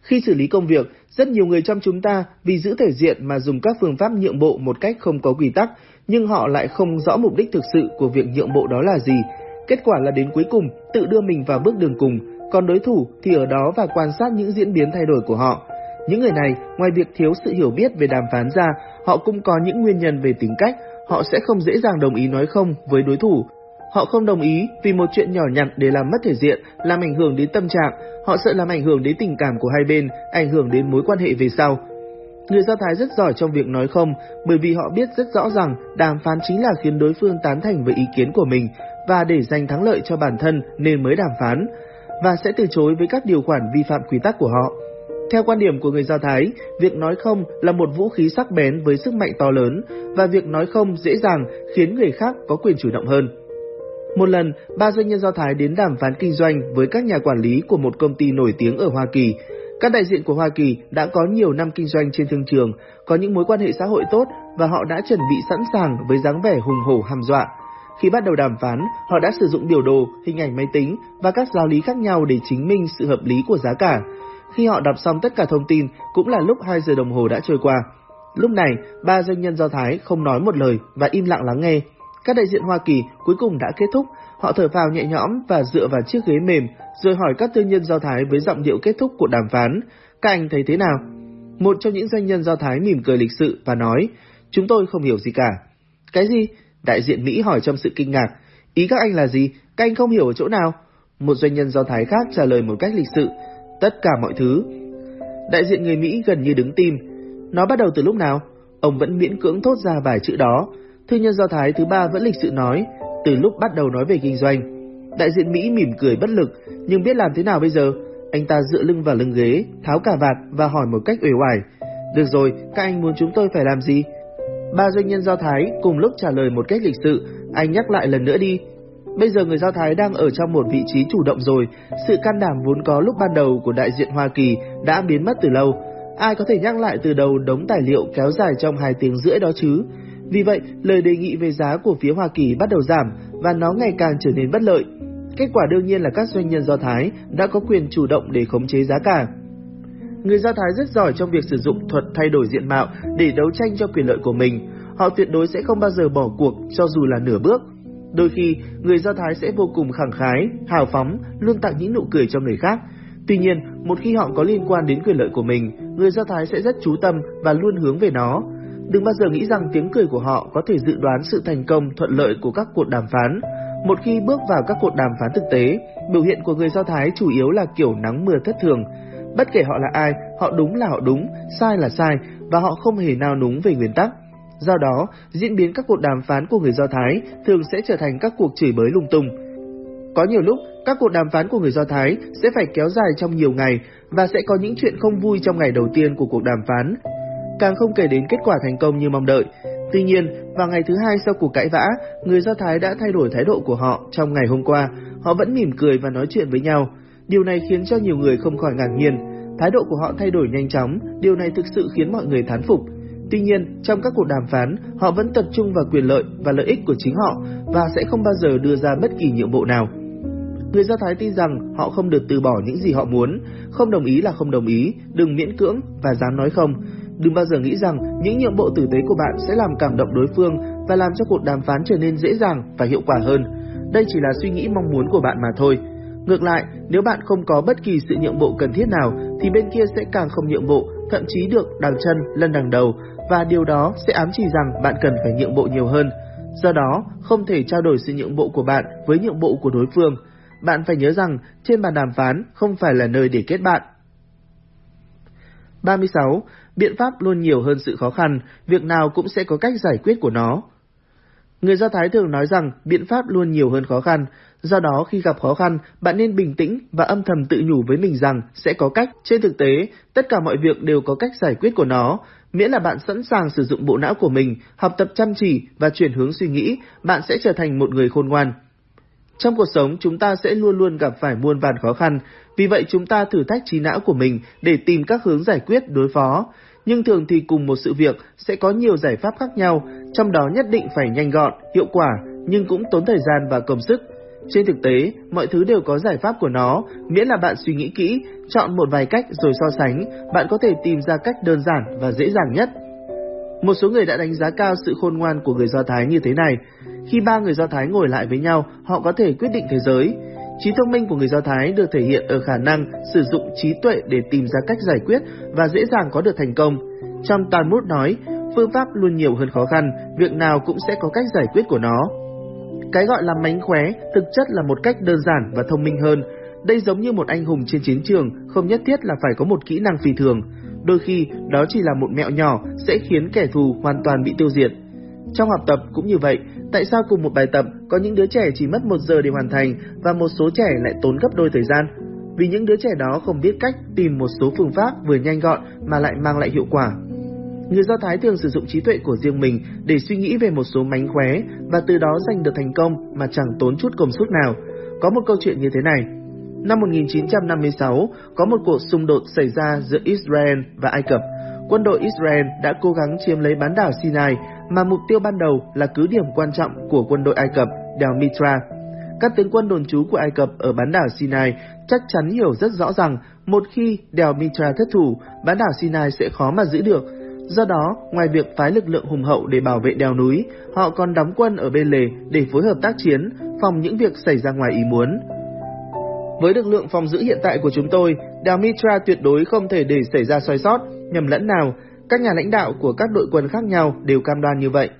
Khi xử lý công việc, rất nhiều người trong chúng ta vì giữ thể diện mà dùng các phương pháp nhượng bộ một cách không có quy tắc, nhưng họ lại không rõ mục đích thực sự của việc nhượng bộ đó là gì. Kết quả là đến cuối cùng tự đưa mình vào bước đường cùng, còn đối thủ thì ở đó và quan sát những diễn biến thay đổi của họ. Những người này, ngoài việc thiếu sự hiểu biết về đàm phán ra, họ cũng có những nguyên nhân về tính cách, họ sẽ không dễ dàng đồng ý nói không với đối thủ. Họ không đồng ý vì một chuyện nhỏ nhặt để làm mất thể diện, làm ảnh hưởng đến tâm trạng, họ sợ làm ảnh hưởng đến tình cảm của hai bên, ảnh hưởng đến mối quan hệ về sau. Người Do Thái rất giỏi trong việc nói không, bởi vì họ biết rất rõ rằng đàm phán chính là khiến đối phương tán thành với ý kiến của mình và để giành thắng lợi cho bản thân nên mới đàm phán, và sẽ từ chối với các điều khoản vi phạm quy tắc của họ. Theo quan điểm của người Do Thái, việc nói không là một vũ khí sắc bén với sức mạnh to lớn và việc nói không dễ dàng khiến người khác có quyền chủ động hơn. Một lần, ba doanh nhân Do Thái đến đàm phán kinh doanh với các nhà quản lý của một công ty nổi tiếng ở Hoa Kỳ. Các đại diện của Hoa Kỳ đã có nhiều năm kinh doanh trên thương trường, có những mối quan hệ xã hội tốt và họ đã chuẩn bị sẵn sàng với dáng vẻ hùng hổ hàm dọa. Khi bắt đầu đàm phán, họ đã sử dụng biểu đồ, hình ảnh máy tính và các giáo lý khác nhau để chứng minh sự hợp lý của giá cả. Khi họ đọc xong tất cả thông tin, cũng là lúc 2 giờ đồng hồ đã trôi qua. Lúc này, ba doanh nhân Do Thái không nói một lời và im lặng lắng nghe. Các đại diện Hoa Kỳ cuối cùng đã kết thúc, họ thở phào nhẹ nhõm và dựa vào chiếc ghế mềm, rồi hỏi các tư nhân Do Thái với giọng điệu kết thúc của đàm phán. Các anh thấy thế nào? Một trong những doanh nhân Do Thái mỉm cười lịch sự và nói, chúng tôi không hiểu gì cả. Cái gì? Đại diện Mỹ hỏi trong sự kinh ngạc. Ý các anh là gì? Các anh không hiểu ở chỗ nào? Một doanh nhân Do Thái khác trả lời một cách lịch sự, tất cả mọi thứ. Đại diện người Mỹ gần như đứng tim. Nó bắt đầu từ lúc nào? Ông vẫn miễn cưỡng thốt ra vài chữ đó. Thư nhân Do Thái thứ ba vẫn lịch sự nói, từ lúc bắt đầu nói về kinh doanh. Đại diện Mỹ mỉm cười bất lực, nhưng biết làm thế nào bây giờ? Anh ta dựa lưng vào lưng ghế, tháo cà vạt và hỏi một cách uể oải. Được rồi, các anh muốn chúng tôi phải làm gì? Ba doanh nhân Do Thái cùng lúc trả lời một cách lịch sự, anh nhắc lại lần nữa đi. Bây giờ người Do Thái đang ở trong một vị trí chủ động rồi, sự can đảm vốn có lúc ban đầu của đại diện Hoa Kỳ đã biến mất từ lâu. Ai có thể nhắc lại từ đầu đống tài liệu kéo dài trong hai tiếng rưỡi đó chứ? Vì vậy, lời đề nghị về giá của phía Hoa Kỳ bắt đầu giảm và nó ngày càng trở nên bất lợi. Kết quả đương nhiên là các doanh nhân Do Thái đã có quyền chủ động để khống chế giá cả. Người Do Thái rất giỏi trong việc sử dụng thuật thay đổi diện mạo để đấu tranh cho quyền lợi của mình. Họ tuyệt đối sẽ không bao giờ bỏ cuộc cho dù là nửa bước. Đôi khi, người Do Thái sẽ vô cùng khẳng khái, hào phóng, luôn tặng những nụ cười cho người khác. Tuy nhiên, một khi họ có liên quan đến quyền lợi của mình, người Do Thái sẽ rất chú tâm và luôn hướng về nó. Đừng bao giờ nghĩ rằng tiếng cười của họ có thể dự đoán sự thành công thuận lợi của các cuộc đàm phán. Một khi bước vào các cuộc đàm phán thực tế, biểu hiện của người Do Thái chủ yếu là kiểu nắng mưa thất thường. Bất kể họ là ai, họ đúng là họ đúng, sai là sai và họ không hề nào núng về nguyên tắc. Do đó, diễn biến các cuộc đàm phán của người Do Thái thường sẽ trở thành các cuộc chửi bới lung tung. Có nhiều lúc, các cuộc đàm phán của người Do Thái sẽ phải kéo dài trong nhiều ngày và sẽ có những chuyện không vui trong ngày đầu tiên của cuộc đàm phán, càng không kể đến kết quả thành công như mong đợi. Tuy nhiên, vào ngày thứ hai sau cuộc cãi vã, người Do Thái đã thay đổi thái độ của họ trong ngày hôm qua. Họ vẫn mỉm cười và nói chuyện với nhau. Điều này khiến cho nhiều người không khỏi ngạc nhiên. Thái độ của họ thay đổi nhanh chóng, điều này thực sự khiến mọi người thán phục. Tuy nhiên, trong các cuộc đàm phán, họ vẫn tập trung vào quyền lợi và lợi ích của chính họ và sẽ không bao giờ đưa ra bất kỳ nhượng bộ nào. Người Do Thái tin rằng họ không được từ bỏ những gì họ muốn, không đồng ý là không đồng ý, đừng miễn cưỡng và dám nói không. Đừng bao giờ nghĩ rằng những nhượng bộ tử tế của bạn sẽ làm cảm động đối phương và làm cho cuộc đàm phán trở nên dễ dàng và hiệu quả hơn. Đây chỉ là suy nghĩ mong muốn của bạn mà thôi. Ngược lại, nếu bạn không có bất kỳ sự nhượng bộ cần thiết nào thì bên kia sẽ càng không nhượng bộ, thậm chí được đằng chân lân đằng đầu và điều đó sẽ ám chỉ rằng bạn cần phải nhượng bộ nhiều hơn. Do đó, không thể trao đổi sự nhượng bộ của bạn với nhượng bộ của đối phương. Bạn phải nhớ rằng trên bàn đàm phán không phải là nơi để kết bạn. 36. Biện pháp luôn nhiều hơn sự khó khăn, việc nào cũng sẽ có cách giải quyết của nó. Người Do Thái thường nói rằng biện pháp luôn nhiều hơn khó khăn, do đó khi gặp khó khăn, bạn nên bình tĩnh và âm thầm tự nhủ với mình rằng sẽ có cách. Trên thực tế, tất cả mọi việc đều có cách giải quyết của nó, miễn là bạn sẵn sàng sử dụng bộ não của mình, học tập chăm chỉ và chuyển hướng suy nghĩ, bạn sẽ trở thành một người khôn ngoan. Trong cuộc sống, chúng ta sẽ luôn luôn gặp phải muôn vàn khó khăn, vì vậy chúng ta thử thách trí não của mình để tìm các hướng giải quyết đối phó. Nhưng thường thì cùng một sự việc sẽ có nhiều giải pháp khác nhau, trong đó nhất định phải nhanh gọn, hiệu quả, nhưng cũng tốn thời gian và công sức. Trên thực tế, mọi thứ đều có giải pháp của nó, miễn là bạn suy nghĩ kỹ, chọn một vài cách rồi so sánh, bạn có thể tìm ra cách đơn giản và dễ dàng nhất. Một số người đã đánh giá cao sự khôn ngoan của người Do Thái như thế này. Khi ba người Do Thái ngồi lại với nhau, họ có thể quyết định thế giới. Trí thông minh của người Do Thái được thể hiện ở khả năng sử dụng trí tuệ để tìm ra cách giải quyết và dễ dàng có được thành công. Trong Talmud nói, phương pháp luôn nhiều hơn khó khăn, việc nào cũng sẽ có cách giải quyết của nó. Cái gọi là mánh khóe thực chất là một cách đơn giản và thông minh hơn. Đây giống như một anh hùng trên chiến trường, không nhất thiết là phải có một kỹ năng phi thường. Đôi khi, đó chỉ là một mẹo nhỏ sẽ khiến kẻ thù hoàn toàn bị tiêu diệt. Trong học tập cũng như vậy, tại sao cùng một bài tập có những đứa trẻ chỉ mất một giờ để hoàn thành và một số trẻ lại tốn gấp đôi thời gian? Vì những đứa trẻ đó không biết cách tìm một số phương pháp vừa nhanh gọn mà lại mang lại hiệu quả. Người Do Thái thường sử dụng trí tuệ của riêng mình để suy nghĩ về một số mánh khóe và từ đó giành được thành công mà chẳng tốn chút công sức nào. Có một câu chuyện như thế này. Năm 1956, có một cuộc xung đột xảy ra giữa Israel và Ai Cập. Quân đội Israel đã cố gắng chiếm lấy bán đảo Sinai mà mục tiêu ban đầu là cứ điểm quan trọng của quân đội Ai Cập, đèo Mitra. Các tướng quân đồn trú của Ai Cập ở bán đảo Sinai chắc chắn hiểu rất rõ rằng một khi đèo Mitra thất thủ, bán đảo Sinai sẽ khó mà giữ được. Do đó, ngoài việc phái lực lượng hùng hậu để bảo vệ đèo núi, họ còn đóng quân ở bên lề để phối hợp tác chiến, phòng những việc xảy ra ngoài ý muốn. Với lực lượng phòng giữ hiện tại của chúng tôi, đèo Mitra tuyệt đối không thể để xảy ra xoay sót, nhầm lẫn nào. Các nhà lãnh đạo của các đội quân khác nhau đều cam đoan như vậy.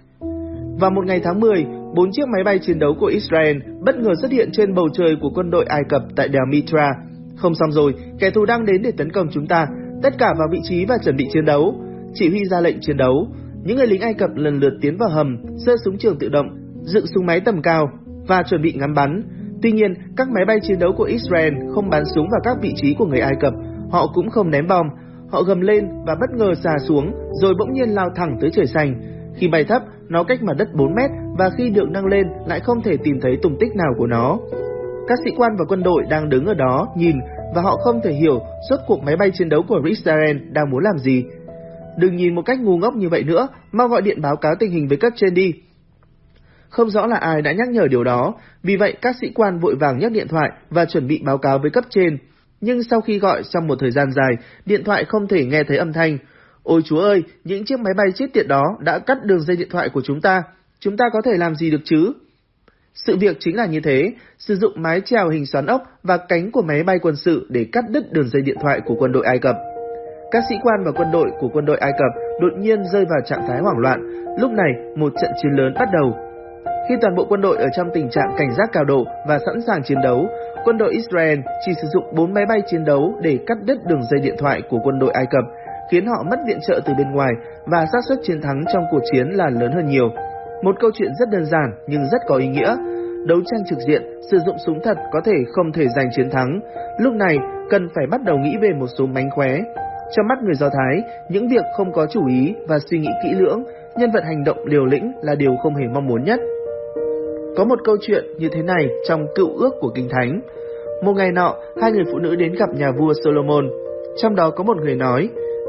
Vào một ngày tháng 10, bốn chiếc máy bay chiến đấu của Israel bất ngờ xuất hiện trên bầu trời của quân đội Ai Cập tại đèo Mitra. Không xong rồi, kẻ thù đang đến để tấn công chúng ta. Tất cả vào vị trí và chuẩn bị chiến đấu. Chỉ huy ra lệnh chiến đấu. Những người lính Ai Cập lần lượt tiến vào hầm, sơ súng trường tự động, dựng súng máy tầm cao và chuẩn bị ngắm bắn. Tuy nhiên, các máy bay chiến đấu của Israel không bắn súng vào các vị trí của người Ai Cập, họ cũng không ném bom, họ gầm lên và bất ngờ xà xuống rồi bỗng nhiên lao thẳng tới trời xanh. Khi bay thấp, nó cách mặt đất 4 mét và khi được nâng lên lại không thể tìm thấy tung tích nào của nó. Các sĩ quan và quân đội đang đứng ở đó nhìn và họ không thể hiểu suốt cuộc máy bay chiến đấu của Israel đang muốn làm gì. Đừng nhìn một cách ngu ngốc như vậy nữa, mau gọi điện báo cáo tình hình với cấp trên đi. Không rõ là ai đã nhắc nhở điều đó, vì vậy các sĩ quan vội vàng nhấc điện thoại và chuẩn bị báo cáo với cấp trên. Nhưng sau khi gọi trong một thời gian dài, điện thoại không thể nghe thấy âm thanh. Ôi chúa ơi, những chiếc máy bay chết tiệt đó đã cắt đường dây điện thoại của chúng ta. Chúng ta có thể làm gì được chứ? Sự việc chính là như thế, sử dụng mái chèo hình xoắn ốc và cánh của máy bay quân sự để cắt đứt đường dây điện thoại của quân đội Ai Cập. Các sĩ quan và quân đội của quân đội Ai Cập đột nhiên rơi vào trạng thái hoảng loạn. Lúc này, một trận chiến lớn bắt đầu. Khi toàn bộ quân đội ở trong tình trạng cảnh giác cao độ và sẵn sàng chiến đấu, quân đội Israel chỉ sử dụng 4 máy bay chiến đấu để cắt đứt đường dây điện thoại của quân đội Ai Cập, khiến họ mất viện trợ từ bên ngoài và xác suất chiến thắng trong cuộc chiến là lớn hơn nhiều. Một câu chuyện rất đơn giản nhưng rất có ý nghĩa. Đấu tranh trực diện, sử dụng súng thật có thể không thể giành chiến thắng. Lúc này, cần phải bắt đầu nghĩ về một số mánh khóe. Trong mắt người Do Thái, những việc không có chủ ý và suy nghĩ kỹ lưỡng, nhân vật hành động liều lĩnh là điều không hề mong muốn nhất. Có một câu chuyện như thế này trong cựu ước của Kinh Thánh. Một ngày nọ, hai người phụ nữ đến gặp nhà vua Solomon. Trong đó có một người nói,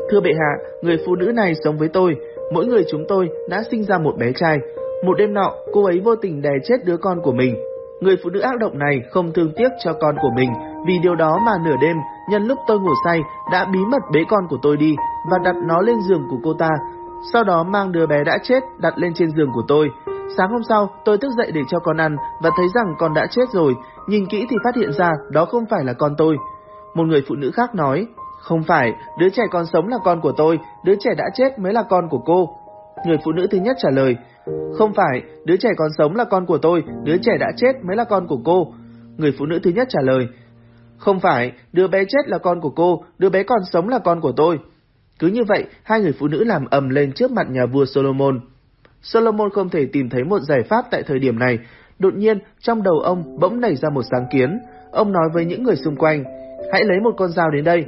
Thưa bệ hạ, người phụ nữ này sống với tôi, mỗi người chúng tôi đã sinh ra một bé trai. Một đêm nọ, cô ấy vô tình đè chết đứa con của mình. Người phụ nữ ác động này không thương tiếc cho con của mình, vì điều đó mà nửa đêm, nhân lúc tôi ngủ say, đã bí mật bế con của tôi đi và đặt nó lên giường của cô ta. Sau đó mang đứa bé đã chết đặt lên trên giường của tôi. Sáng hôm sau, tôi thức dậy để cho con ăn và thấy rằng con đã chết rồi. Nhìn kỹ thì phát hiện ra đó không phải là con tôi. Một người phụ nữ khác nói, không phải, đứa trẻ còn sống là con của tôi, đứa trẻ đã chết mới là con của cô. Người phụ nữ thứ nhất trả lời, không phải, đứa trẻ còn sống là con của tôi, đứa trẻ đã chết mới là con của cô. Người phụ nữ thứ nhất trả lời, không phải, đứa bé chết là con của cô, đứa bé còn sống là con của tôi. Cứ như vậy, hai người phụ nữ làm ầm lên trước mặt nhà vua Solomon. Solomon không thể tìm thấy một giải pháp tại thời điểm này. Đột nhiên, trong đầu ông bỗng nảy ra một sáng kiến. Ông nói với những người xung quanh, hãy lấy một con dao đến đây.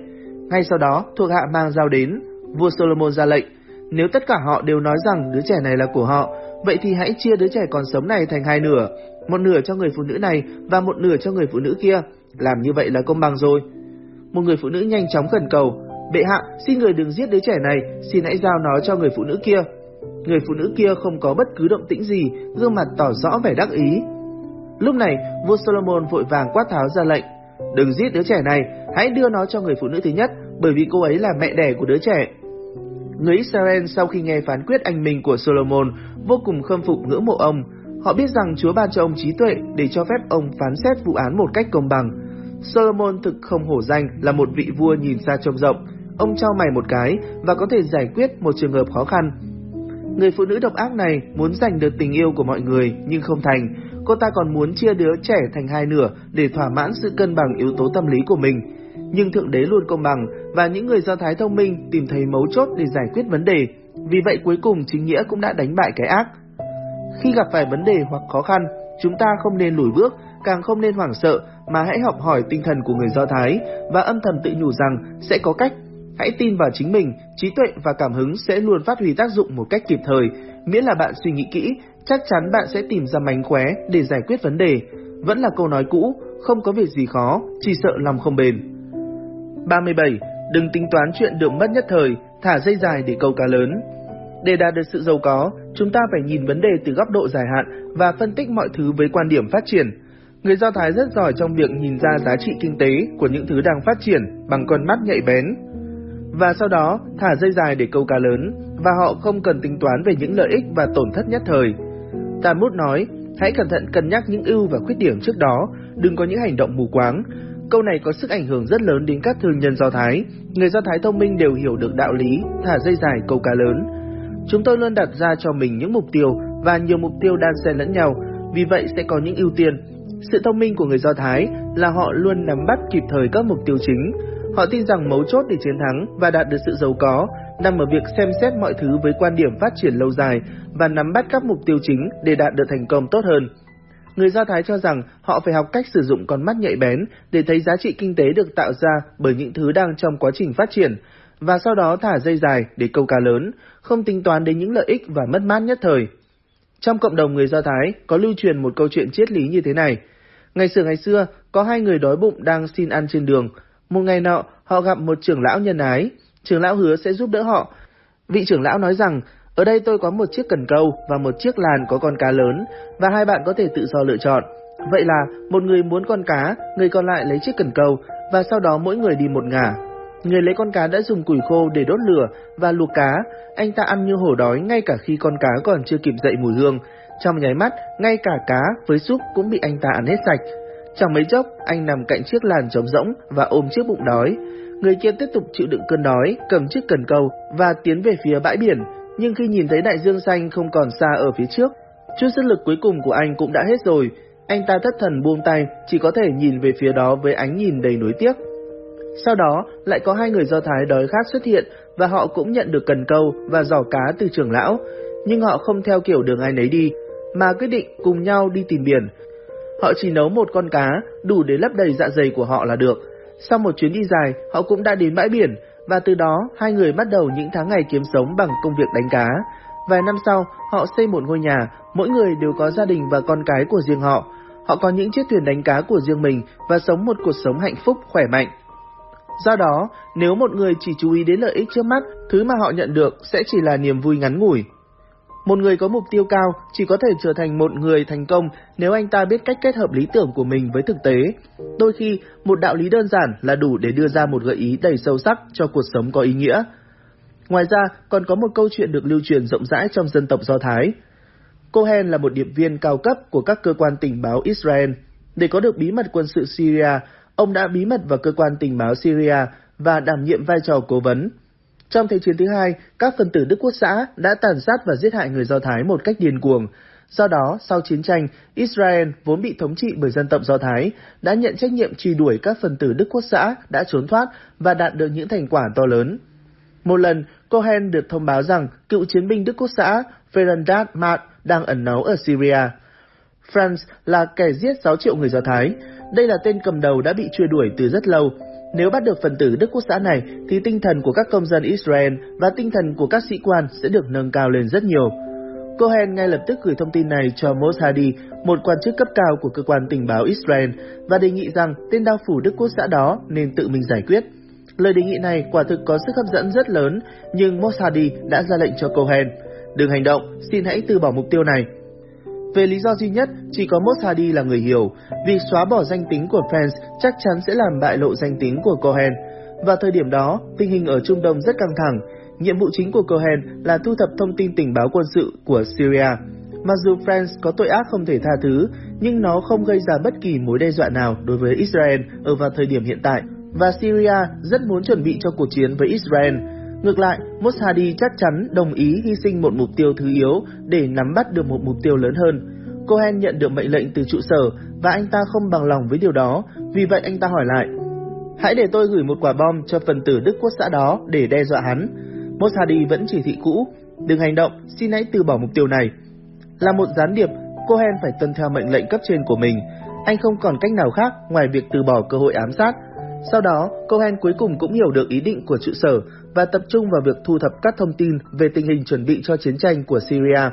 Ngay sau đó, thuộc hạ mang dao đến. Vua Solomon ra lệnh, nếu tất cả họ đều nói rằng đứa trẻ này là của họ, vậy thì hãy chia đứa trẻ còn sống này thành hai nửa, một nửa cho người phụ nữ này và một nửa cho người phụ nữ kia. Làm như vậy là công bằng rồi. Một người phụ nữ nhanh chóng khẩn cầu, bệ hạ, xin người đừng giết đứa trẻ này, xin hãy giao nó cho người phụ nữ kia. Người phụ nữ kia không có bất cứ động tĩnh gì, gương mặt tỏ rõ vẻ đắc ý. Lúc này, vua Solomon vội vàng quát tháo ra lệnh, đừng giết đứa trẻ này, hãy đưa nó cho người phụ nữ thứ nhất, bởi vì cô ấy là mẹ đẻ của đứa trẻ. Người Israel sau khi nghe phán quyết anh minh của Solomon vô cùng khâm phục ngưỡng mộ ông. Họ biết rằng Chúa ban cho ông trí tuệ để cho phép ông phán xét vụ án một cách công bằng. Solomon thực không hổ danh là một vị vua nhìn xa trông rộng. Ông trao mày một cái và có thể giải quyết một trường hợp khó khăn. Người phụ nữ độc ác này muốn giành được tình yêu của mọi người nhưng không thành. Cô ta còn muốn chia đứa trẻ thành hai nửa để thỏa mãn sự cân bằng yếu tố tâm lý của mình. Nhưng Thượng Đế luôn công bằng và những người Do Thái thông minh tìm thấy mấu chốt để giải quyết vấn đề. Vì vậy cuối cùng chính nghĩa cũng đã đánh bại cái ác. Khi gặp phải vấn đề hoặc khó khăn, chúng ta không nên lùi bước, càng không nên hoảng sợ mà hãy học hỏi tinh thần của người Do Thái và âm thầm tự nhủ rằng sẽ có cách. Hãy tin vào chính mình, trí tuệ và cảm hứng sẽ luôn phát huy tác dụng một cách kịp thời, miễn là bạn suy nghĩ kỹ, chắc chắn bạn sẽ tìm ra mánh khóe để giải quyết vấn đề. Vẫn là câu nói cũ, không có việc gì khó, chỉ sợ lòng không bền. 37. Đừng tính toán chuyện được mất nhất thời, thả dây dài để câu cá lớn. Để đạt được sự giàu có, chúng ta phải nhìn vấn đề từ góc độ dài hạn và phân tích mọi thứ với quan điểm phát triển. Người Do Thái rất giỏi trong việc nhìn ra giá trị kinh tế của những thứ đang phát triển bằng con mắt nhạy bén. Và sau đó thả dây dài để câu cá lớn, và họ không cần tính toán về những lợi ích và tổn thất nhất thời. Talmud nói, hãy cẩn thận cân nhắc những ưu và khuyết điểm trước đó, đừng có những hành động mù quáng, Câu này có sức ảnh hưởng rất lớn đến các thương nhân Do Thái. Người Do Thái thông minh đều hiểu được đạo lý, thả dây dài câu cá lớn. Chúng tôi luôn đặt ra cho mình những mục tiêu và nhiều mục tiêu đan xen lẫn nhau, vì vậy sẽ có những ưu tiên. Sự thông minh của người Do Thái là họ luôn nắm bắt kịp thời các mục tiêu chính. Họ tin rằng mấu chốt để chiến thắng và đạt được sự giàu có nằm ở việc xem xét mọi thứ với quan điểm phát triển lâu dài và nắm bắt các mục tiêu chính để đạt được thành công tốt hơn. Người Do Thái cho rằng họ phải học cách sử dụng con mắt nhạy bén để thấy giá trị kinh tế được tạo ra bởi những thứ đang trong quá trình phát triển, và sau đó thả dây dài để câu cá lớn, không tính toán đến những lợi ích và mất mát nhất thời. Trong cộng đồng người Do Thái có lưu truyền một câu chuyện triết lý như thế này. Ngày xưa ngày xưa, có hai người đói bụng đang xin ăn trên đường. Một ngày nọ, họ gặp một trưởng lão nhân ái. Trưởng lão hứa sẽ giúp đỡ họ. Vị trưởng lão nói rằng, ở đây tôi có một chiếc cần câu và một chiếc làn có con cá lớn, và hai bạn có thể tự do lựa chọn. Vậy là, một người muốn con cá, người còn lại lấy chiếc cần câu, và sau đó mỗi người đi một ngả. Người lấy con cá đã dùng củi khô để đốt lửa và luộc cá, anh ta ăn như hổ đói ngay cả khi con cá còn chưa kịp dậy mùi hương. Trong nháy mắt, ngay cả cá với súp cũng bị anh ta ăn hết sạch. Chẳng mấy chốc, anh nằm cạnh chiếc làn trống rỗng và ôm chiếc bụng đói. Người kia tiếp tục chịu đựng cơn đói, cầm chiếc cần câu và tiến về phía bãi biển. Nhưng khi nhìn thấy đại dương xanh không còn xa ở phía trước, chút sức lực cuối cùng của anh cũng đã hết rồi. Anh ta thất thần buông tay, chỉ có thể nhìn về phía đó với ánh nhìn đầy nuối tiếc. Sau đó, lại có hai người Do Thái đói khát xuất hiện và họ cũng nhận được cần câu và giỏ cá từ trưởng lão, nhưng họ không theo kiểu đường ai nấy đi, mà quyết định cùng nhau đi tìm biển. Họ chỉ nấu một con cá, đủ để lấp đầy dạ dày của họ là được. Sau một chuyến đi dài, họ cũng đã đến bãi biển, và từ đó hai người bắt đầu những tháng ngày kiếm sống bằng công việc đánh cá. Vài năm sau, họ xây một ngôi nhà, mỗi người đều có gia đình và con cái của riêng họ. Họ có những chiếc thuyền đánh cá của riêng mình và sống một cuộc sống hạnh phúc, khỏe mạnh. Do đó, nếu một người chỉ chú ý đến lợi ích trước mắt, thứ mà họ nhận được sẽ chỉ là niềm vui ngắn ngủi. Một người có mục tiêu cao chỉ có thể trở thành một người thành công nếu anh ta biết cách kết hợp lý tưởng của mình với thực tế. Đôi khi, một đạo lý đơn giản là đủ để đưa ra một gợi ý đầy sâu sắc cho cuộc sống có ý nghĩa. Ngoài ra, còn có một câu chuyện được lưu truyền rộng rãi trong dân tộc Do Thái. Cohen là một điệp viên cao cấp của các cơ quan tình báo Israel. Để có được bí mật quân sự Syria, ông đã bí mật vào cơ quan tình báo Syria và đảm nhiệm vai trò cố vấn. Trong Thế chiến thứ hai, các phần tử Đức Quốc xã đã tàn sát và giết hại người Do Thái một cách điên cuồng. Do đó, sau chiến tranh, Israel vốn bị thống trị bởi dân tộc Do Thái đã nhận trách nhiệm truy đuổi các phần tử Đức Quốc xã đã trốn thoát và đạt được những thành quả to lớn. Một lần, Cohen được thông báo rằng cựu chiến binh Đức Quốc xã Ferhandat Mat đang ẩn náu ở Syria. Franz là kẻ giết 6 triệu người Do Thái. Đây là tên cầm đầu đã bị truy đuổi từ rất lâu. Nếu bắt được phần tử Đức Quốc xã này, thì tinh thần của các công dân Israel và tinh thần của các sĩ quan sẽ được nâng cao lên rất nhiều. Cohen ngay lập tức gửi thông tin này cho Mossadi, một quan chức cấp cao của cơ quan tình báo Israel, và đề nghị rằng tên đao phủ Đức Quốc xã đó nên tự mình giải quyết. Lời đề nghị này quả thực có sức hấp dẫn rất lớn, nhưng Mossadi đã ra lệnh cho Cohen. Đừng hành động, xin hãy từ bỏ mục tiêu này. Về lý do duy nhất, chỉ có Mossadi là người hiểu, việc xóa bỏ danh tính của Fans chắc chắn sẽ làm bại lộ danh tính của Cohen. và thời điểm đó, tình hình ở Trung Đông rất căng thẳng. Nhiệm vụ chính của Cohen là thu thập thông tin tình báo quân sự của Syria. Mặc dù France có tội ác không thể tha thứ, nhưng nó không gây ra bất kỳ mối đe dọa nào đối với Israel ở vào thời điểm hiện tại, và Syria rất muốn chuẩn bị cho cuộc chiến với Israel. Ngược lại, Mossadi chắc chắn đồng ý hy sinh một mục tiêu thứ yếu để nắm bắt được một mục tiêu lớn hơn. Cohen nhận được mệnh lệnh từ trụ sở và anh ta không bằng lòng với điều đó, vì vậy anh ta hỏi lại. Hãy để tôi gửi một quả bom cho phần tử Đức Quốc xã đó để đe dọa hắn. Mossadi vẫn chỉ thị cũ. Đừng hành động, xin hãy từ bỏ mục tiêu này. Là một gián điệp, Cohen phải tuân theo mệnh lệnh cấp trên của mình. Anh không còn cách nào khác ngoài việc từ bỏ cơ hội ám sát. Sau đó, Cohen cuối cùng cũng hiểu được ý định của trụ sở và tập trung vào việc thu thập các thông tin về tình hình chuẩn bị cho chiến tranh của Syria.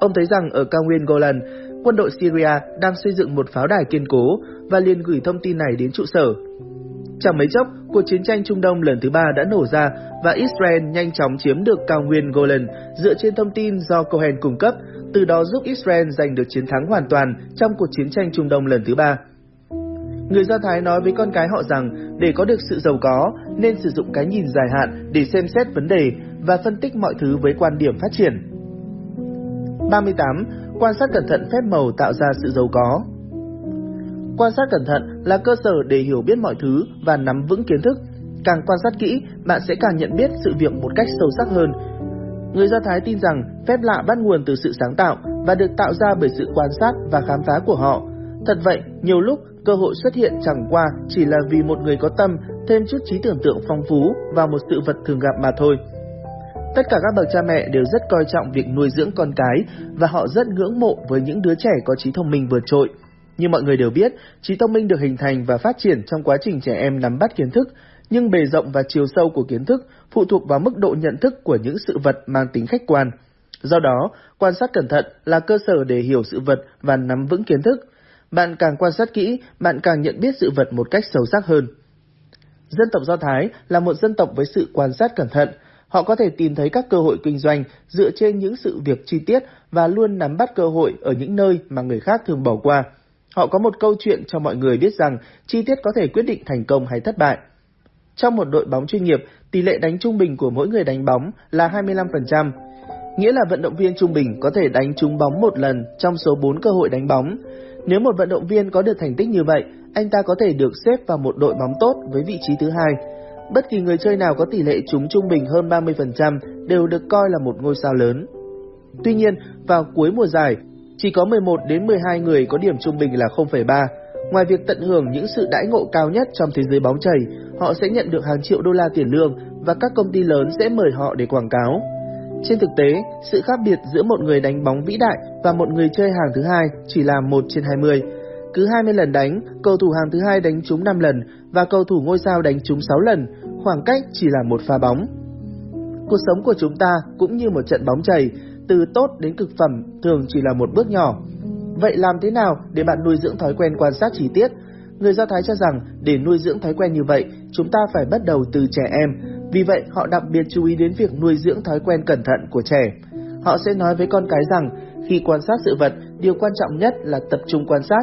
Ông thấy rằng ở cao nguyên Golan, quân đội Syria đang xây dựng một pháo đài kiên cố và liền gửi thông tin này đến trụ sở. Chẳng mấy chốc, cuộc chiến tranh Trung Đông lần thứ ba đã nổ ra và Israel nhanh chóng chiếm được cao nguyên Golan dựa trên thông tin do Cohen cung cấp, từ đó giúp Israel giành được chiến thắng hoàn toàn trong cuộc chiến tranh Trung Đông lần thứ ba. Người Do Thái nói với con cái họ rằng để có được sự giàu có nên sử dụng cái nhìn dài hạn để xem xét vấn đề và phân tích mọi thứ với quan điểm phát triển. 38. Quan sát cẩn thận phép màu tạo ra sự giàu có Quan sát cẩn thận là cơ sở để hiểu biết mọi thứ và nắm vững kiến thức. Càng quan sát kỹ, bạn sẽ càng nhận biết sự việc một cách sâu sắc hơn. Người Do Thái tin rằng phép lạ bắt nguồn từ sự sáng tạo và được tạo ra bởi sự quan sát và khám phá của họ. Thật vậy, nhiều lúc cơ hội xuất hiện chẳng qua chỉ là vì một người có tâm thêm chút trí tưởng tượng phong phú vào một sự vật thường gặp mà thôi. Tất cả các bậc cha mẹ đều rất coi trọng việc nuôi dưỡng con cái và họ rất ngưỡng mộ với những đứa trẻ có trí thông minh vượt trội. Như mọi người đều biết, trí thông minh được hình thành và phát triển trong quá trình trẻ em nắm bắt kiến thức, nhưng bề rộng và chiều sâu của kiến thức phụ thuộc vào mức độ nhận thức của những sự vật mang tính khách quan. Do đó, quan sát cẩn thận là cơ sở để hiểu sự vật và nắm vững kiến thức. Bạn càng quan sát kỹ, bạn càng nhận biết sự vật một cách sâu sắc hơn. Dân tộc Do Thái là một dân tộc với sự quan sát cẩn thận. Họ có thể tìm thấy các cơ hội kinh doanh dựa trên những sự việc chi tiết và luôn nắm bắt cơ hội ở những nơi mà người khác thường bỏ qua. Họ có một câu chuyện cho mọi người biết rằng chi tiết có thể quyết định thành công hay thất bại. Trong một đội bóng chuyên nghiệp, tỷ lệ đánh trung bình của mỗi người đánh bóng là 25%, nghĩa là vận động viên trung bình có thể đánh trúng bóng một lần trong số 4 cơ hội đánh bóng. Nếu một vận động viên có được thành tích như vậy, anh ta có thể được xếp vào một đội bóng tốt với vị trí thứ hai. Bất kỳ người chơi nào có tỷ lệ trúng trung bình hơn 30% đều được coi là một ngôi sao lớn. Tuy nhiên, vào cuối mùa giải, chỉ có 11 đến 12 người có điểm trung bình là 0,3. Ngoài việc tận hưởng những sự đãi ngộ cao nhất trong thế giới bóng chày, họ sẽ nhận được hàng triệu đô la tiền lương và các công ty lớn sẽ mời họ để quảng cáo. Trên thực tế, sự khác biệt giữa một người đánh bóng vĩ đại và một người chơi hàng thứ hai chỉ là 1 trên 20. Cứ 20 lần đánh, cầu thủ hàng thứ hai đánh trúng 5 lần và cầu thủ ngôi sao đánh trúng 6 lần, khoảng cách chỉ là một pha bóng. Cuộc sống của chúng ta cũng như một trận bóng chày, từ tốt đến cực phẩm thường chỉ là một bước nhỏ. Vậy làm thế nào để bạn nuôi dưỡng thói quen quan sát chi tiết? Người Do Thái cho rằng để nuôi dưỡng thói quen như vậy, chúng ta phải bắt đầu từ trẻ em. Vì vậy, họ đặc biệt chú ý đến việc nuôi dưỡng thói quen cẩn thận của trẻ. Họ sẽ nói với con cái rằng, khi quan sát sự vật, điều quan trọng nhất là tập trung quan sát.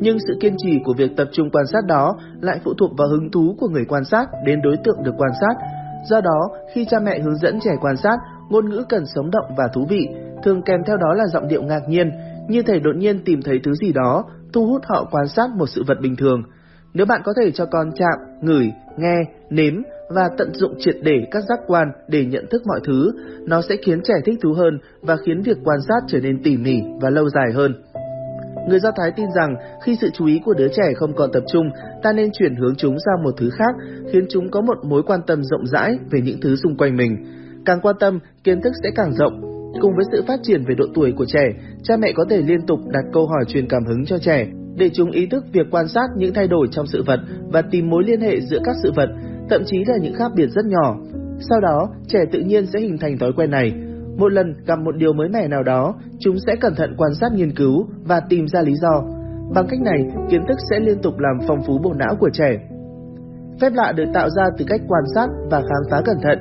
Nhưng sự kiên trì của việc tập trung quan sát đó lại phụ thuộc vào hứng thú của người quan sát đến đối tượng được quan sát. Do đó, khi cha mẹ hướng dẫn trẻ quan sát, ngôn ngữ cần sống động và thú vị, thường kèm theo đó là giọng điệu ngạc nhiên, như thể đột nhiên tìm thấy thứ gì đó, thu hút họ quan sát một sự vật bình thường. Nếu bạn có thể cho con chạm, ngửi, nghe, nếm và tận dụng triệt để các giác quan để nhận thức mọi thứ, nó sẽ khiến trẻ thích thú hơn và khiến việc quan sát trở nên tỉ mỉ và lâu dài hơn. Người Do Thái tin rằng khi sự chú ý của đứa trẻ không còn tập trung, ta nên chuyển hướng chúng sang một thứ khác, khiến chúng có một mối quan tâm rộng rãi về những thứ xung quanh mình. Càng quan tâm, kiến thức sẽ càng rộng. Cùng với sự phát triển về độ tuổi của trẻ, cha mẹ có thể liên tục đặt câu hỏi truyền cảm hứng cho trẻ, để chúng ý thức việc quan sát những thay đổi trong sự vật và tìm mối liên hệ giữa các sự vật, thậm chí là những khác biệt rất nhỏ. Sau đó, trẻ tự nhiên sẽ hình thành thói quen này. Một lần gặp một điều mới mẻ nào đó, chúng sẽ cẩn thận quan sát nghiên cứu và tìm ra lý do. Bằng cách này, kiến thức sẽ liên tục làm phong phú bộ não của trẻ. Phép lạ được tạo ra từ cách quan sát và khám phá cẩn thận.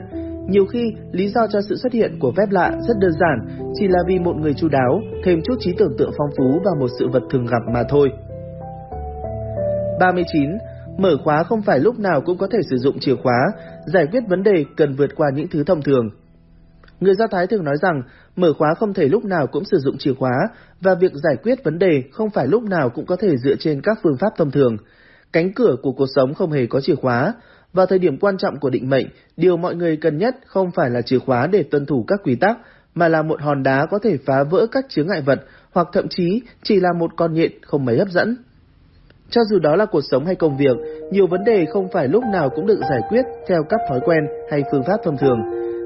Nhiều khi, lý do cho sự xuất hiện của phép lạ rất đơn giản, chỉ là vì một người chu đáo, thêm chút trí tưởng tượng phong phú vào một sự vật thường gặp mà thôi. 39. Mở khóa không phải lúc nào cũng có thể sử dụng chìa khóa, giải quyết vấn đề cần vượt qua những thứ thông thường. Người Do Thái thường nói rằng mở khóa không thể lúc nào cũng sử dụng chìa khóa và việc giải quyết vấn đề không phải lúc nào cũng có thể dựa trên các phương pháp thông thường. Cánh cửa của cuộc sống không hề có chìa khóa. Vào thời điểm quan trọng của định mệnh, điều mọi người cần nhất không phải là chìa khóa để tuân thủ các quy tắc, mà là một hòn đá có thể phá vỡ các chướng ngại vật hoặc thậm chí chỉ là một con nhện không mấy hấp dẫn. Cho dù đó là cuộc sống hay công việc, nhiều vấn đề không phải lúc nào cũng được giải quyết theo các thói quen hay phương pháp thông thường.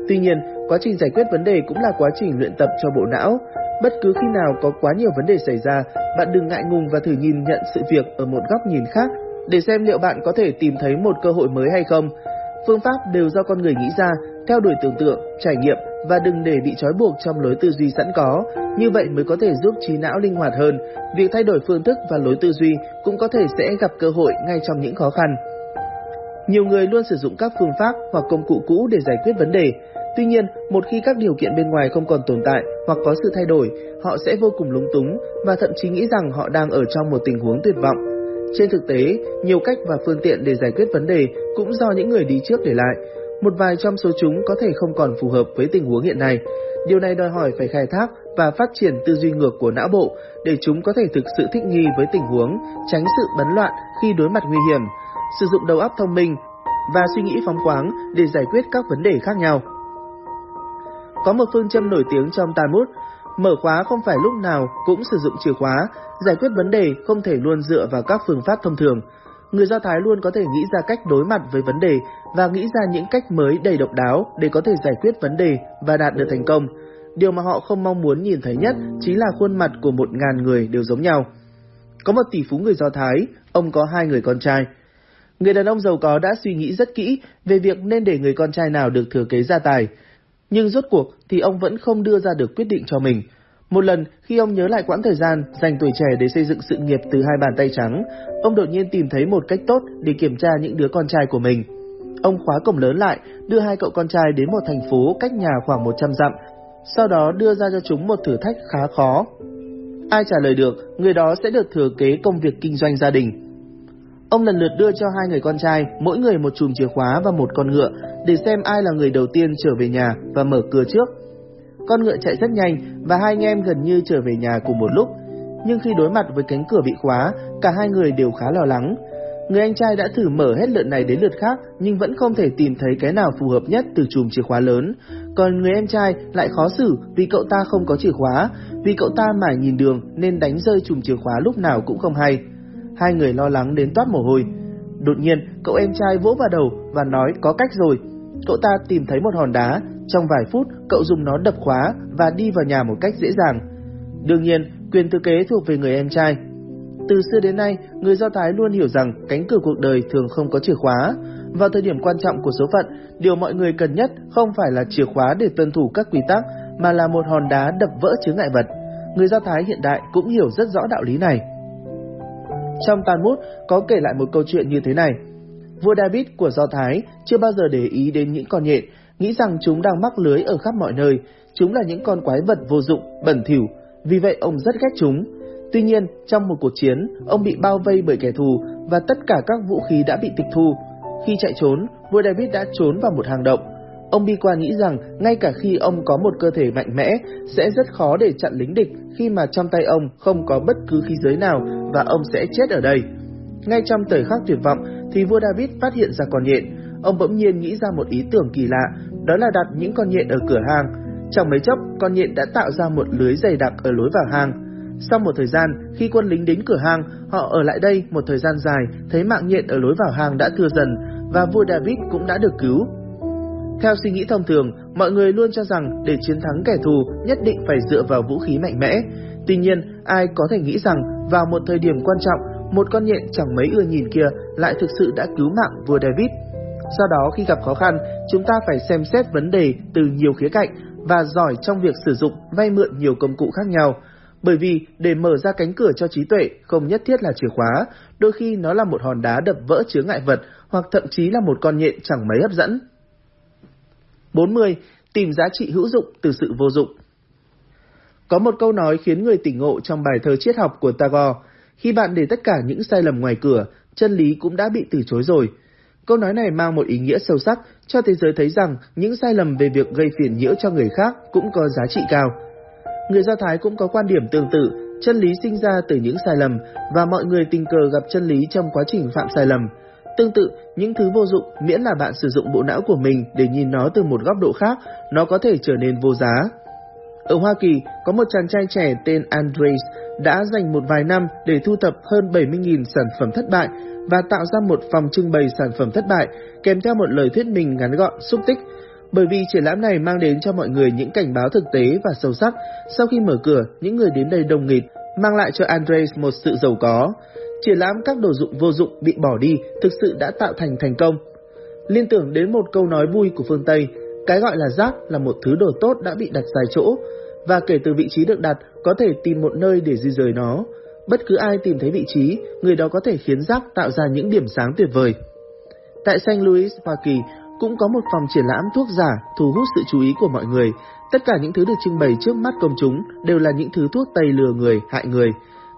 Tuy nhiên, quá trình giải quyết vấn đề cũng là quá trình luyện tập cho bộ não. Bất cứ khi nào có quá nhiều vấn đề xảy ra, bạn đừng ngại ngùng và thử nhìn nhận sự việc ở một góc nhìn khác để xem liệu bạn có thể tìm thấy một cơ hội mới hay không. Phương pháp đều do con người nghĩ ra, theo đuổi tưởng tượng, trải nghiệm và đừng để bị trói buộc trong lối tư duy sẵn có, như vậy mới có thể giúp trí não linh hoạt hơn. Việc thay đổi phương thức và lối tư duy cũng có thể sẽ gặp cơ hội ngay trong những khó khăn. Nhiều người luôn sử dụng các phương pháp hoặc công cụ cũ để giải quyết vấn đề. Tuy nhiên, một khi các điều kiện bên ngoài không còn tồn tại hoặc có sự thay đổi, họ sẽ vô cùng lúng túng và thậm chí nghĩ rằng họ đang ở trong một tình huống tuyệt vọng. Trên thực tế, nhiều cách và phương tiện để giải quyết vấn đề cũng do những người đi trước để lại. Một vài trong số chúng có thể không còn phù hợp với tình huống hiện nay. Điều này đòi hỏi phải khai thác và phát triển tư duy ngược của não bộ để chúng có thể thực sự thích nghi với tình huống, tránh sự bấn loạn khi đối mặt nguy hiểm, sử dụng đầu óc thông minh và suy nghĩ phóng khoáng để giải quyết các vấn đề khác nhau. Có một phương châm nổi tiếng trong Talmud, mở khóa không phải lúc nào cũng sử dụng chìa khóa, giải quyết vấn đề không thể luôn dựa vào các phương pháp thông thường. Người Do Thái luôn có thể nghĩ ra cách đối mặt với vấn đề và nghĩ ra những cách mới đầy độc đáo để có thể giải quyết vấn đề và đạt được thành công. Điều mà họ không mong muốn nhìn thấy nhất chính là khuôn mặt của một ngàn người đều giống nhau. Có một tỷ phú người Do Thái, ông có hai người con trai. Người đàn ông giàu có đã suy nghĩ rất kỹ về việc nên để người con trai nào được thừa kế gia tài. Nhưng rốt cuộc thì ông vẫn không đưa ra được quyết định cho mình. Một lần, khi ông nhớ lại quãng thời gian dành tuổi trẻ để xây dựng sự nghiệp từ hai bàn tay trắng, ông đột nhiên tìm thấy một cách tốt để kiểm tra những đứa con trai của mình. Ông khóa cổng lớn lại, đưa hai cậu con trai đến một thành phố cách nhà khoảng 100 dặm, sau đó đưa ra cho chúng một thử thách khá khó. Ai trả lời được, người đó sẽ được thừa kế công việc kinh doanh gia đình. Ông lần lượt đưa cho hai người con trai, mỗi người một chùm chìa khóa và một con ngựa, để xem ai là người đầu tiên trở về nhà và mở cửa trước. Con ngựa chạy rất nhanh và hai anh em gần như trở về nhà cùng một lúc. Nhưng khi đối mặt với cánh cửa bị khóa, cả hai người đều khá lo lắng. Người anh trai đã thử mở hết lượt này đến lượt khác nhưng vẫn không thể tìm thấy cái nào phù hợp nhất từ chùm chìa khóa lớn. Còn người em trai lại khó xử vì cậu ta không có chìa khóa, vì cậu ta mải nhìn đường nên đánh rơi chùm chìa khóa lúc nào cũng không hay. Hai người lo lắng đến toát mồ hôi. Đột nhiên, cậu em trai vỗ vào đầu và nói có cách rồi. Cậu ta tìm thấy một hòn đá, trong vài phút cậu dùng nó đập khóa và đi vào nhà một cách dễ dàng. Đương nhiên, quyền thừa kế thuộc về người em trai. Từ xưa đến nay, người Do Thái luôn hiểu rằng cánh cửa cuộc đời thường không có chìa khóa. Vào thời điểm quan trọng của số phận, điều mọi người cần nhất không phải là chìa khóa để tuân thủ các quy tắc, mà là một hòn đá đập vỡ chướng ngại vật. Người Do Thái hiện đại cũng hiểu rất rõ đạo lý này. Trong Talmud có kể lại một câu chuyện như thế này. Vua David của Do Thái chưa bao giờ để ý đến những con nhện, nghĩ rằng chúng đang mắc lưới ở khắp mọi nơi, chúng là những con quái vật vô dụng, bẩn thỉu, vì vậy ông rất ghét chúng. Tuy nhiên, trong một cuộc chiến, ông bị bao vây bởi kẻ thù và tất cả các vũ khí đã bị tịch thu. Khi chạy trốn, vua David đã trốn vào một hang động. Ông Bi-qua nghĩ rằng ngay cả khi ông có một cơ thể mạnh mẽ, sẽ rất khó để chặn lính địch khi mà trong tay ông không có bất cứ khí giới nào và ông sẽ chết ở đây. Ngay trong thời khắc tuyệt vọng thì vua David phát hiện ra con nhện. Ông bỗng nhiên nghĩ ra một ý tưởng kỳ lạ, đó là đặt những con nhện ở cửa hàng. Trong mấy chốc, con nhện đã tạo ra một lưới dày đặc ở lối vào hàng. Sau một thời gian, khi quân lính đến cửa hàng, họ ở lại đây một thời gian dài, thấy mạng nhện ở lối vào hàng đã thưa dần và vua David cũng đã được cứu. Theo suy nghĩ thông thường, mọi người luôn cho rằng để chiến thắng kẻ thù nhất định phải dựa vào vũ khí mạnh mẽ. Tuy nhiên, ai có thể nghĩ rằng vào một thời điểm quan trọng, một con nhện chẳng mấy ưa nhìn kia lại thực sự đã cứu mạng vua David. Do đó khi gặp khó khăn, chúng ta phải xem xét vấn đề từ nhiều khía cạnh và giỏi trong việc sử dụng vay mượn nhiều công cụ khác nhau. Bởi vì để mở ra cánh cửa cho trí tuệ không nhất thiết là chìa khóa, đôi khi nó là một hòn đá đập vỡ chứa ngại vật hoặc thậm chí là một con nhện chẳng mấy hấp dẫn. 40. Tìm giá trị hữu dụng từ sự vô dụng Có một câu nói khiến người tỉnh ngộ trong bài thơ triết học của Tagore, khi bạn để tất cả những sai lầm ngoài cửa, chân lý cũng đã bị từ chối rồi. Câu nói này mang một ý nghĩa sâu sắc cho thế giới thấy rằng những sai lầm về việc gây phiền nhiễu cho người khác cũng có giá trị cao. Người Do Thái cũng có quan điểm tương tự, chân lý sinh ra từ những sai lầm và mọi người tình cờ gặp chân lý trong quá trình phạm sai lầm. Tương tự, những thứ vô dụng miễn là bạn sử dụng bộ não của mình để nhìn nó từ một góc độ khác, nó có thể trở nên vô giá. Ở Hoa Kỳ, có một chàng trai trẻ tên Andres đã dành một vài năm để thu thập hơn 70.000 sản phẩm thất bại và tạo ra một phòng trưng bày sản phẩm thất bại kèm theo một lời thuyết minh ngắn gọn, xúc tích. Bởi vì triển lãm này mang đến cho mọi người những cảnh báo thực tế và sâu sắc, sau khi mở cửa, những người đến đây đông nghịt, mang lại cho Andres một sự giàu có. Triển lãm các đồ dụng vô dụng bị bỏ đi thực sự đã tạo thành thành công. Liên tưởng đến một câu nói vui của phương Tây, cái gọi là rác là một thứ đồ tốt đã bị đặt dài chỗ, và kể từ vị trí được đặt có thể tìm một nơi để di rời nó. Bất cứ ai tìm thấy vị trí, người đó có thể khiến rác tạo ra những điểm sáng tuyệt vời. Tại St. Louis, Hoa Kỳ, cũng có một phòng triển lãm thuốc giả thu hút sự chú ý của mọi người. Tất cả những thứ được trưng bày trước mắt công chúng đều là những thứ thuốc tây lừa người, hại người.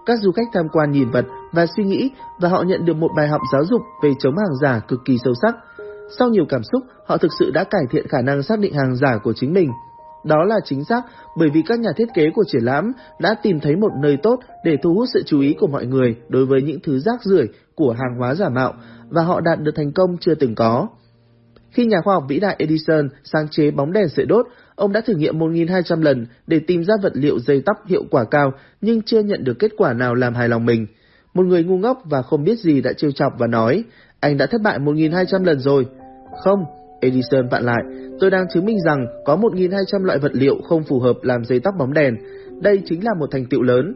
Các du khách tham quan nhìn vật và suy nghĩ và họ nhận được một bài học giáo dục về chống hàng giả cực kỳ sâu sắc. Sau nhiều cảm xúc, họ thực sự đã cải thiện khả năng xác định hàng giả của chính mình. Đó là chính xác bởi vì các nhà thiết kế của triển lãm đã tìm thấy một nơi tốt để thu hút sự chú ý của mọi người đối với những thứ rác rưởi của hàng hóa giả mạo và họ đạt được thành công chưa từng có. Khi nhà khoa học vĩ đại Edison sáng chế bóng đèn sợi đốt, ông đã thử nghiệm 1.200 lần để tìm ra vật liệu dây tóc hiệu quả cao nhưng chưa nhận được kết quả nào làm hài lòng mình. Một người ngu ngốc và không biết gì đã trêu chọc và nói, anh đã thất bại 1.200 lần rồi. Không, Edison vặn lại, tôi đang chứng minh rằng có 1.200 loại vật liệu không phù hợp làm dây tóc bóng đèn. Đây chính là một thành tựu lớn.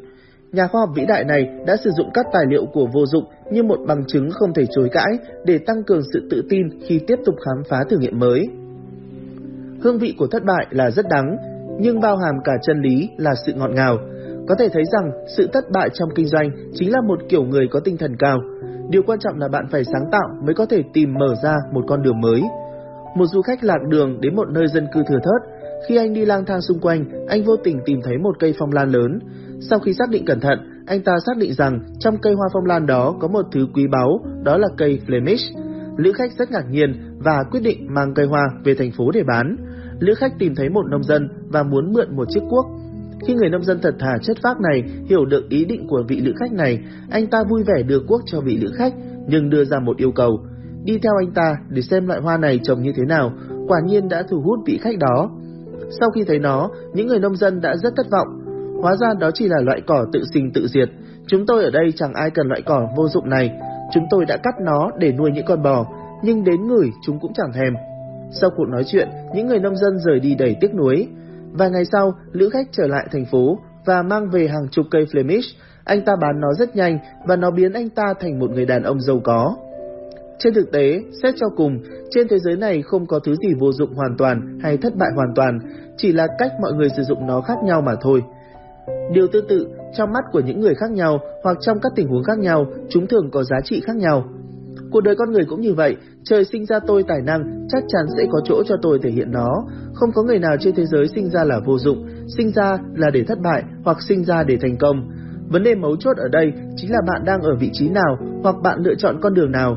Nhà khoa học vĩ đại này đã sử dụng các tài liệu của vô dụng như một bằng chứng không thể chối cãi để tăng cường sự tự tin khi tiếp tục khám phá thử nghiệm mới. Hương vị của thất bại là rất đắng, nhưng bao hàm cả chân lý là sự ngọt ngào. Có thể thấy rằng sự thất bại trong kinh doanh chính là một kiểu người có tinh thần cao. Điều quan trọng là bạn phải sáng tạo mới có thể tìm mở ra một con đường mới. Một du khách lạc đường đến một nơi dân cư thừa thớt. Khi anh đi lang thang xung quanh, anh vô tình tìm thấy một cây phong lan lớn. Sau khi xác định cẩn thận, anh ta xác định rằng trong cây hoa phong lan đó có một thứ quý báu, đó là cây Flemish. Lữ khách rất ngạc nhiên và quyết định mang cây hoa về thành phố để bán. Lữ khách tìm thấy một nông dân và muốn mượn một chiếc cuốc. Khi người nông dân thật thà chất phác này hiểu được ý định của vị lữ khách này, anh ta vui vẻ đưa cuốc cho vị lữ khách, nhưng đưa ra một yêu cầu. Đi theo anh ta để xem loại hoa này trồng như thế nào, quả nhiên đã thu hút vị khách đó. Sau khi thấy nó, những người nông dân đã rất thất vọng. Hóa ra đó chỉ là loại cỏ tự sinh tự diệt. Chúng tôi ở đây chẳng ai cần loại cỏ vô dụng này. Chúng tôi đã cắt nó để nuôi những con bò, nhưng đến người chúng cũng chẳng thèm. Sau cuộc nói chuyện, những người nông dân rời đi đầy tiếc nuối. Vài ngày sau, lữ khách trở lại thành phố và mang về hàng chục cây Flemish. Anh ta bán nó rất nhanh và nó biến anh ta thành một người đàn ông giàu có. Trên thực tế, xét cho cùng, trên thế giới này không có thứ gì vô dụng hoàn toàn hay thất bại hoàn toàn, chỉ là cách mọi người sử dụng nó khác nhau mà thôi. Điều tương tự, trong mắt của những người khác nhau hoặc trong các tình huống khác nhau, chúng thường có giá trị khác nhau. Cuộc đời con người cũng như vậy, trời sinh ra tôi tài năng, chắc chắn sẽ có chỗ cho tôi thể hiện nó. Không có người nào trên thế giới sinh ra là vô dụng, sinh ra là để thất bại hoặc sinh ra để thành công. Vấn đề mấu chốt ở đây chính là bạn đang ở vị trí nào hoặc bạn lựa chọn con đường nào.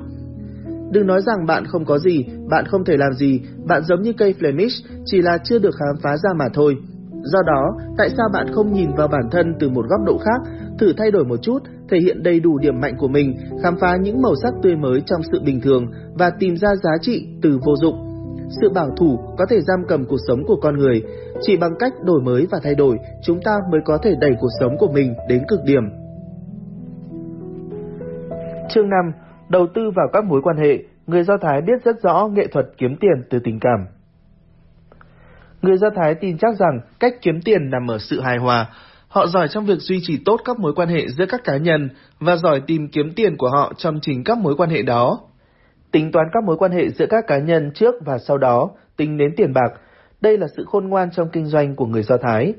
Đừng nói rằng bạn không có gì, bạn không thể làm gì, bạn giống như cây Flemish, chỉ là chưa được khám phá ra mà thôi. Do đó, tại sao bạn không nhìn vào bản thân từ một góc độ khác, thử thay đổi một chút, thể hiện đầy đủ điểm mạnh của mình, khám phá những màu sắc tươi mới trong sự bình thường và tìm ra giá trị từ vô dụng. Sự bảo thủ có thể giam cầm cuộc sống của con người, chỉ bằng cách đổi mới và thay đổi, chúng ta mới có thể đẩy cuộc sống của mình đến cực điểm. Chương 5. Đầu tư vào các mối quan hệ, người Do Thái biết rất rõ nghệ thuật kiếm tiền từ tình cảm. Người Do Thái tin chắc rằng cách kiếm tiền nằm ở sự hài hòa. Họ giỏi trong việc duy trì tốt các mối quan hệ giữa các cá nhân và giỏi tìm kiếm tiền của họ trong chính các mối quan hệ đó. Tính toán các mối quan hệ giữa các cá nhân trước và sau đó, tính đến tiền bạc. Đây là sự khôn ngoan trong kinh doanh của người Do Thái.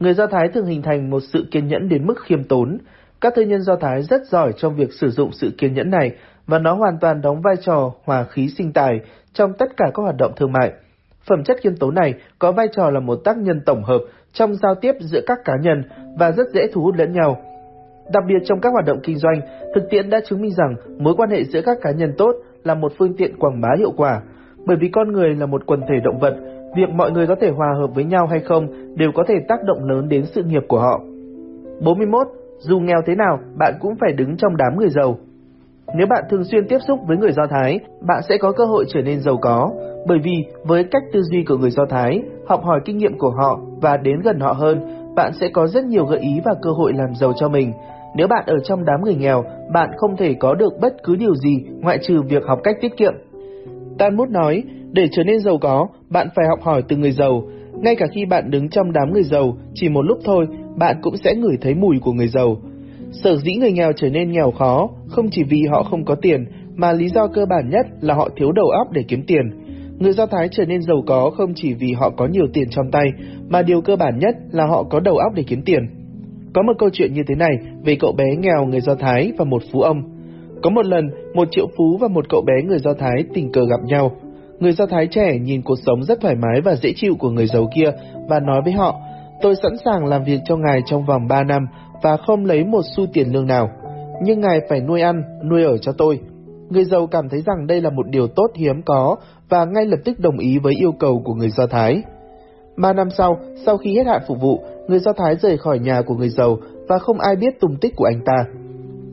Người Do Thái thường hình thành một sự kiên nhẫn đến mức khiêm tốn. Các thương nhân Do Thái rất giỏi trong việc sử dụng sự kiên nhẫn này và nó hoàn toàn đóng vai trò hòa khí sinh tài trong tất cả các hoạt động thương mại. Phẩm chất khiêm tốn này có vai trò là một tác nhân tổng hợp trong giao tiếp giữa các cá nhân và rất dễ thu hút lẫn nhau. Đặc biệt trong các hoạt động kinh doanh, thực tiễn đã chứng minh rằng mối quan hệ giữa các cá nhân tốt là một phương tiện quảng bá hiệu quả. Bởi vì con người là một quần thể động vật, việc mọi người có thể hòa hợp với nhau hay không đều có thể tác động lớn đến sự nghiệp của họ. 41. Dù nghèo thế nào, bạn cũng phải đứng trong đám người giàu. Nếu bạn thường xuyên tiếp xúc với người Do Thái, bạn sẽ có cơ hội trở nên giàu có, bởi vì với cách tư duy của người Do Thái, học hỏi kinh nghiệm của họ và đến gần họ hơn, bạn sẽ có rất nhiều gợi ý và cơ hội làm giàu cho mình. Nếu bạn ở trong đám người nghèo, bạn không thể có được bất cứ điều gì ngoại trừ việc học cách tiết kiệm. Talmud nói, để trở nên giàu có, bạn phải học hỏi từ người giàu. Ngay cả khi bạn đứng trong đám người giàu, chỉ một lúc thôi, bạn cũng sẽ ngửi thấy mùi của người giàu. Sở dĩ người nghèo trở nên nghèo khó, không chỉ vì họ không có tiền, mà lý do cơ bản nhất là họ thiếu đầu óc để kiếm tiền. Người Do Thái trở nên giàu có không chỉ vì họ có nhiều tiền trong tay, mà điều cơ bản nhất là họ có đầu óc để kiếm tiền. Có một câu chuyện như thế này về cậu bé nghèo người Do Thái và một phú ông. Có một lần, một triệu phú và một cậu bé người Do Thái tình cờ gặp nhau. Người Do Thái trẻ nhìn cuộc sống rất thoải mái và dễ chịu của người giàu kia và nói với họ, tôi sẵn sàng làm việc cho ngài trong vòng 3 năm và không lấy một xu tiền lương nào. Nhưng ngài phải nuôi ăn, nuôi ở cho tôi. Người giàu cảm thấy rằng đây là một điều tốt hiếm có và ngay lập tức đồng ý với yêu cầu của người Do Thái. Ba năm sau, sau khi hết hạn phục vụ, người Do Thái rời khỏi nhà của người giàu và không ai biết tung tích của anh ta.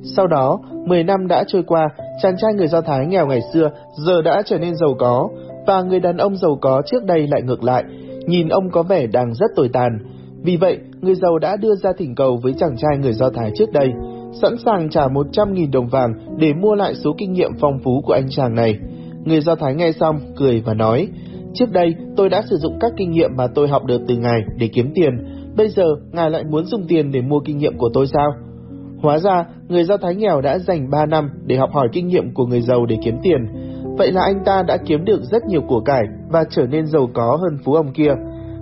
Sau đó, 10 năm đã trôi qua, chàng trai người Do Thái nghèo ngày xưa giờ đã trở nên giàu có, và người đàn ông giàu có trước đây lại ngược lại, nhìn ông có vẻ đang rất tồi tàn. Vì vậy, người giàu đã đưa ra thỉnh cầu với chàng trai người Do Thái trước đây, sẵn sàng trả 100.000 đồng vàng để mua lại số kinh nghiệm phong phú của anh chàng này. Người Do Thái nghe xong, cười và nói, Trước đây, tôi đã sử dụng các kinh nghiệm mà tôi học được từ ngài để kiếm tiền. Bây giờ, ngài lại muốn dùng tiền để mua kinh nghiệm của tôi sao? Hóa ra, người Do Thái nghèo đã dành 3 năm để học hỏi kinh nghiệm của người giàu để kiếm tiền. vậy là anh ta đã kiếm được rất nhiều của cải và trở nên giàu có hơn phú ông kia.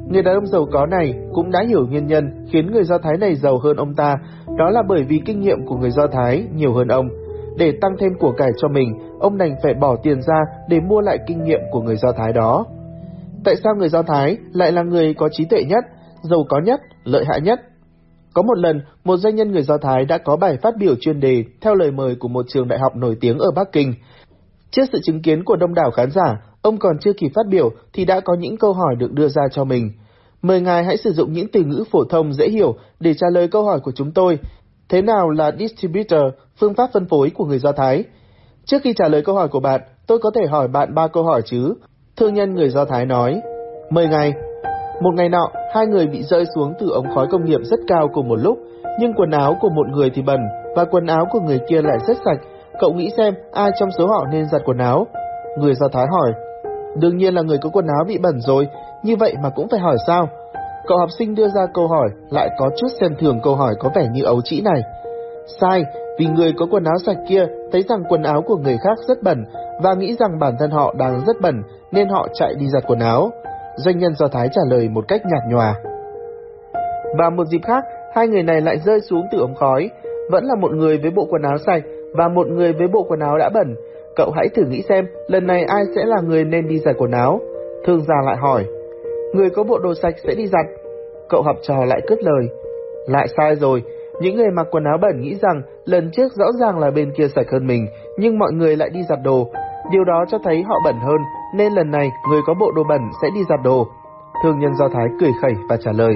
Người đàn ông giàu có này cũng đã hiểu nguyên nhân khiến người Do Thái này giàu hơn ông ta, đó là bởi vì kinh nghiệm của người Do Thái nhiều hơn ông. Để tăng thêm của cải cho mình, ông đành phải bỏ tiền ra để mua lại kinh nghiệm của người Do Thái đó. Tại sao người Do Thái lại là người có trí tuệ nhất, giàu có nhất, lợi hại nhất? Có một lần, một doanh nhân người Do Thái đã có bài phát biểu chuyên đề theo lời mời của một trường đại học nổi tiếng ở Bắc Kinh. Trước sự chứng kiến của đông đảo khán giả, ông còn chưa kịp phát biểu thì đã có những câu hỏi được đưa ra cho mình. Mời ngài hãy sử dụng những từ ngữ phổ thông dễ hiểu để trả lời câu hỏi của chúng tôi. Thế nào là distributor, phương pháp phân phối của người Do Thái? Trước khi trả lời câu hỏi của bạn, tôi có thể hỏi bạn ba câu hỏi chứ? Thương nhân người Do Thái nói. Mời ngài. Một ngày nọ, hai người bị rơi xuống từ ống khói công nghiệp rất cao cùng một lúc, nhưng quần áo của một người thì bẩn và quần áo của người kia lại rất sạch. Cậu nghĩ xem ai trong số họ nên giặt quần áo? Người Do Thái hỏi. Đương nhiên là người có quần áo bị bẩn rồi, như vậy mà cũng phải hỏi sao? Cậu học sinh đưa ra câu hỏi lại có chút xem thường câu hỏi có vẻ như ấu trĩ này. Sai, vì người có quần áo sạch kia thấy rằng quần áo của người khác rất bẩn và nghĩ rằng bản thân họ đang rất bẩn nên họ chạy đi giặt quần áo. Doanh nhân Do Thái trả lời một cách nhạt nhòa. Và một dịp khác, hai người này lại rơi xuống từ ống khói. Vẫn là một người với bộ quần áo sạch và một người với bộ quần áo đã bẩn. Cậu hãy thử nghĩ xem, lần này ai sẽ là người nên đi giặt quần áo? Thương gia lại hỏi. Người có bộ đồ sạch sẽ đi giặt. Cậu học trò lại cướp lời. Lại sai rồi, những người mặc quần áo bẩn nghĩ rằng lần trước rõ ràng là bên kia sạch hơn mình, nhưng mọi người lại đi giặt đồ. Điều đó cho thấy họ bẩn hơn, nên lần này người có bộ đồ bẩn sẽ đi giặt đồ. Thương nhân Do Thái cười khẩy và trả lời.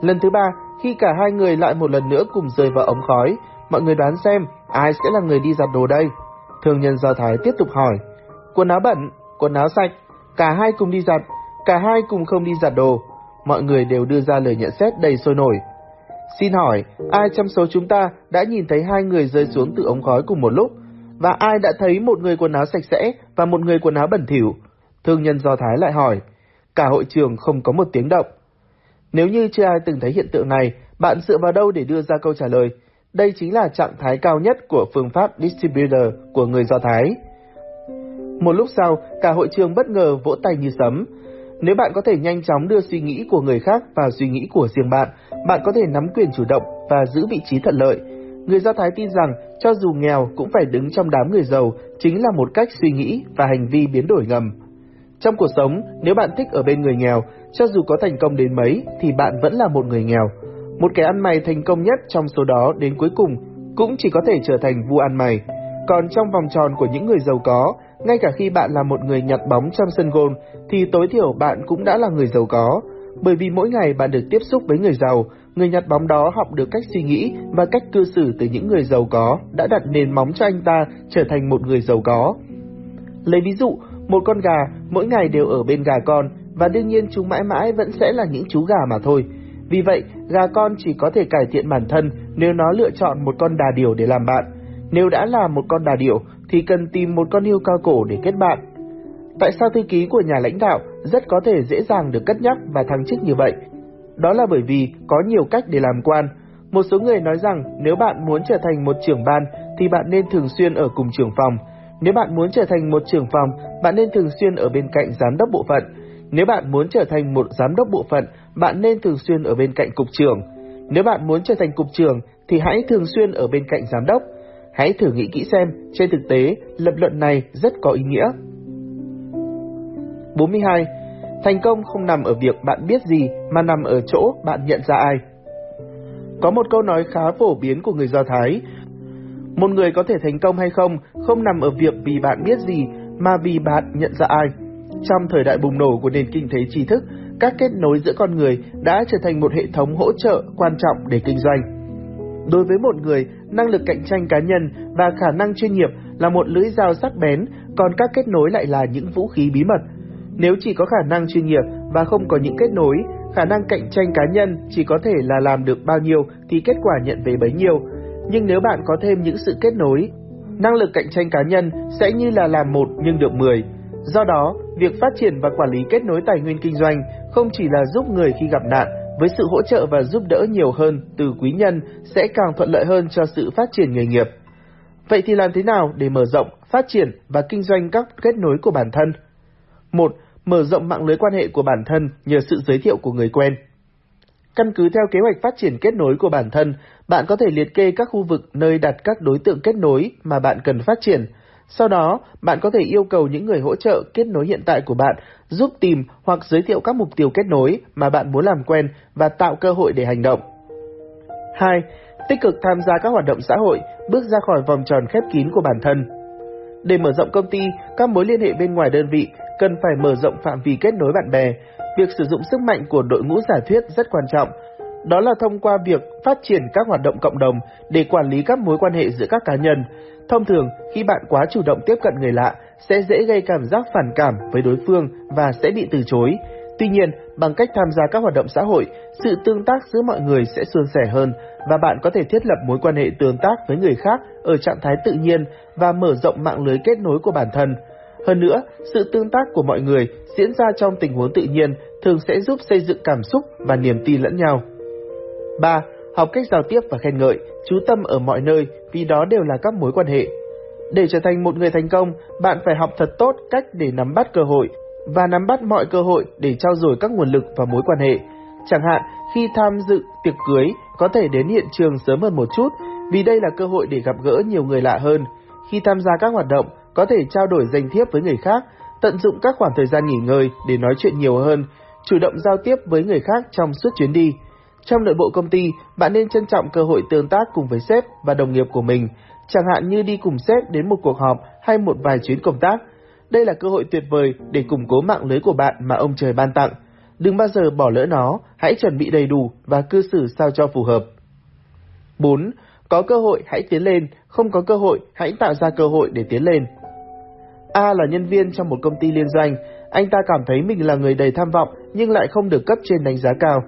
Lần thứ ba, khi cả hai người lại một lần nữa cùng rơi vào ống khói, mọi người đoán xem ai sẽ là người đi giặt đồ đây. Thương nhân Do Thái tiếp tục hỏi. Quần áo bẩn, quần áo sạch, cả hai cùng đi giặt, cả hai cùng không đi giặt đồ. Mọi người đều đưa ra lời nhận xét đầy sôi nổi. Xin hỏi, ai trong số chúng ta đã nhìn thấy hai người rơi xuống từ ống khói cùng một lúc? Và ai đã thấy một người quần áo sạch sẽ và một người quần áo bẩn thỉu? Thương nhân Do Thái lại hỏi. Cả hội trường không có một tiếng động. Nếu như chưa ai từng thấy hiện tượng này, bạn dựa vào đâu để đưa ra câu trả lời? Đây chính là trạng thái cao nhất của phương pháp distributor của người Do Thái. Một lúc sau, cả hội trường bất ngờ vỗ tay như sấm. Nếu bạn có thể nhanh chóng đưa suy nghĩ của người khác vào suy nghĩ của riêng bạn, bạn có thể nắm quyền chủ động và giữ vị trí thuận lợi. Người Do Thái tin rằng cho dù nghèo cũng phải đứng trong đám người giàu chính là một cách suy nghĩ và hành vi biến đổi ngầm. Trong cuộc sống, nếu bạn thích ở bên người nghèo, cho dù có thành công đến mấy thì bạn vẫn là một người nghèo. Một kẻ ăn mày thành công nhất trong số đó đến cuối cùng cũng chỉ có thể trở thành vua ăn mày. Còn trong vòng tròn của những người giàu có, ngay cả khi bạn là một người nhặt bóng trong sân gôn, thì tối thiểu bạn cũng đã là người giàu có. Bởi vì mỗi ngày bạn được tiếp xúc với người giàu, người nhặt bóng đó học được cách suy nghĩ và cách cư xử từ những người giàu có đã đặt nền móng cho anh ta trở thành một người giàu có. Lấy ví dụ, một con gà mỗi ngày đều ở bên gà con và đương nhiên chúng mãi mãi vẫn sẽ là những chú gà mà thôi. Vì vậy, gà con chỉ có thể cải thiện bản thân nếu nó lựa chọn một con đà điểu để làm bạn. Nếu đã là một con đà điểu thì cần tìm một con hươu cao cổ để kết bạn. Tại sao thư ký của nhà lãnh đạo rất có thể dễ dàng được cất nhắc và thăng chức như vậy? Đó là bởi vì có nhiều cách để làm quan. Một số người nói rằng nếu bạn muốn trở thành một trưởng ban thì bạn nên thường xuyên ở cùng trưởng phòng. Nếu bạn muốn trở thành một trưởng phòng, bạn nên thường xuyên ở bên cạnh giám đốc bộ phận. Nếu bạn muốn trở thành một giám đốc bộ phận, bạn nên thường xuyên ở bên cạnh cục trưởng. Nếu bạn muốn trở thành cục trưởng thì hãy thường xuyên ở bên cạnh giám đốc. Hãy thử nghĩ kỹ xem, trên thực tế, lập luận này rất có ý nghĩa. 42. Thành công không nằm ở việc bạn biết gì mà nằm ở chỗ bạn nhận ra ai. Có một câu nói khá phổ biến của người Do Thái. Một người có thể thành công hay không không nằm ở việc vì bạn biết gì mà vì bạn nhận ra ai. Trong thời đại bùng nổ của nền kinh tế tri thức, các kết nối giữa con người đã trở thành một hệ thống hỗ trợ quan trọng để kinh doanh. Đối với một người, năng lực cạnh tranh cá nhân và khả năng chuyên nghiệp là một lưỡi dao sắc bén, còn các kết nối lại là những vũ khí bí mật. Nếu chỉ có khả năng chuyên nghiệp và không có những kết nối, khả năng cạnh tranh cá nhân chỉ có thể là làm được bao nhiêu thì kết quả nhận về bấy nhiêu. Nhưng nếu bạn có thêm những sự kết nối, năng lực cạnh tranh cá nhân sẽ như là làm một nhưng được 10. Do đó, việc phát triển và quản lý kết nối tài nguyên kinh doanh không chỉ là giúp người khi gặp nạn, với sự hỗ trợ và giúp đỡ nhiều hơn từ quý nhân sẽ càng thuận lợi hơn cho sự phát triển nghề nghiệp. Vậy thì làm thế nào để mở rộng, phát triển và kinh doanh các kết nối của bản thân? 1. Mở rộng mạng lưới quan hệ của bản thân nhờ sự giới thiệu của người quen. Căn cứ theo kế hoạch phát triển kết nối của bản thân, bạn có thể liệt kê các khu vực nơi đặt các đối tượng kết nối mà bạn cần phát triển. Sau đó, bạn có thể yêu cầu những người hỗ trợ kết nối hiện tại của bạn giúp tìm hoặc giới thiệu các mục tiêu kết nối mà bạn muốn làm quen và tạo cơ hội để hành động. 2. Tích cực tham gia các hoạt động xã hội, bước ra khỏi vòng tròn khép kín của bản thân. Để mở rộng công ty, các mối liên hệ bên ngoài đơn vị cần phải mở rộng phạm vi kết nối bạn bè. Việc sử dụng sức mạnh của đội ngũ giả thuyết rất quan trọng. Đó là thông qua việc phát triển các hoạt động cộng đồng để quản lý các mối quan hệ giữa các cá nhân. Thông thường, khi bạn quá chủ động tiếp cận người lạ, sẽ dễ gây cảm giác phản cảm với đối phương và sẽ bị từ chối. Tuy nhiên, bằng cách tham gia các hoạt động xã hội, sự tương tác giữa mọi người sẽ suôn sẻ hơn và bạn có thể thiết lập mối quan hệ tương tác với người khác ở trạng thái tự nhiên và mở rộng mạng lưới kết nối của bản thân. Hơn nữa, sự tương tác của mọi người diễn ra trong tình huống tự nhiên thường sẽ giúp xây dựng cảm xúc và niềm tin lẫn nhau. 3. Học cách giao tiếp và khen ngợi, chú tâm ở mọi nơi vì đó đều là các mối quan hệ. Để trở thành một người thành công, bạn phải học thật tốt cách để nắm bắt cơ hội và nắm bắt mọi cơ hội để trao dồi các nguồn lực và mối quan hệ. Chẳng hạn, khi tham dự tiệc cưới, có thể đến hiện trường sớm hơn một chút vì đây là cơ hội để gặp gỡ nhiều người lạ hơn. Khi tham gia các hoạt động, có thể trao đổi danh thiếp với người khác, tận dụng các khoảng thời gian nghỉ ngơi để nói chuyện nhiều hơn, chủ động giao tiếp với người khác trong suốt chuyến đi. Trong nội bộ công ty, bạn nên trân trọng cơ hội tương tác cùng với sếp và đồng nghiệp của mình, chẳng hạn như đi cùng sếp đến một cuộc họp hay một vài chuyến công tác. Đây là cơ hội tuyệt vời để củng cố mạng lưới của bạn mà ông trời ban tặng. Đừng bao giờ bỏ lỡ nó, hãy chuẩn bị đầy đủ và cư xử sao cho phù hợp. 4. Có cơ hội hãy tiến lên, không có cơ hội hãy tạo ra cơ hội để tiến lên. A là nhân viên trong một công ty liên doanh, anh ta cảm thấy mình là người đầy tham vọng nhưng lại không được cấp trên đánh giá cao.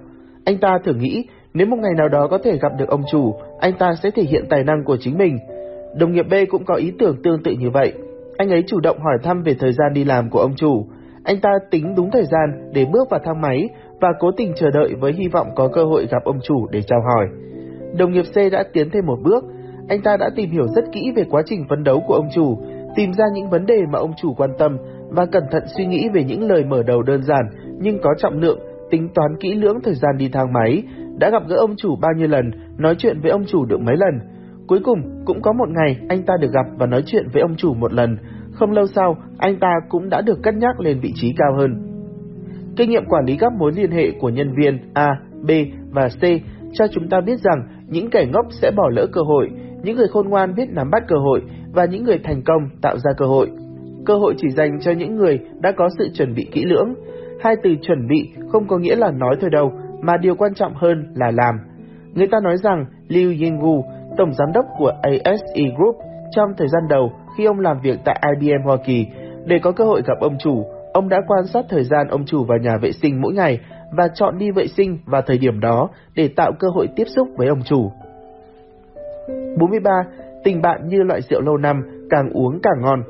Anh ta thường nghĩ nếu một ngày nào đó có thể gặp được ông chủ, anh ta sẽ thể hiện tài năng của chính mình. Đồng nghiệp B cũng có ý tưởng tương tự như vậy. Anh ấy chủ động hỏi thăm về thời gian đi làm của ông chủ. Anh ta tính đúng thời gian để bước vào thang máy và cố tình chờ đợi với hy vọng có cơ hội gặp ông chủ để chào hỏi. Đồng nghiệp C đã tiến thêm một bước. Anh ta đã tìm hiểu rất kỹ về quá trình phấn đấu của ông chủ, tìm ra những vấn đề mà ông chủ quan tâm và cẩn thận suy nghĩ về những lời mở đầu đơn giản nhưng có trọng lượng, tính toán kỹ lưỡng thời gian đi thang máy, đã gặp gỡ ông chủ bao nhiêu lần, nói chuyện với ông chủ được mấy lần. Cuối cùng, cũng có một ngày anh ta được gặp và nói chuyện với ông chủ một lần. Không lâu sau, anh ta cũng đã được cất nhắc lên vị trí cao hơn. Kinh nghiệm quản lý các mối liên hệ của nhân viên A, B và C cho chúng ta biết rằng những kẻ ngốc sẽ bỏ lỡ cơ hội, những người khôn ngoan biết nắm bắt cơ hội và những người thành công tạo ra cơ hội. Cơ hội chỉ dành cho những người đã có sự chuẩn bị kỹ lưỡng. Hai từ chuẩn bị không có nghĩa là nói thôi đâu, mà điều quan trọng hơn là làm. Người ta nói rằng Liu Yinggu, tổng giám đốc của ASE Group, trong thời gian đầu khi ông làm việc tại IBM Hoa Kỳ, để có cơ hội gặp ông chủ, ông đã quan sát thời gian ông chủ vào nhà vệ sinh mỗi ngày và chọn đi vệ sinh vào thời điểm đó để tạo cơ hội tiếp xúc với ông chủ. 43. Tình bạn như loại rượu lâu năm, càng uống càng ngon.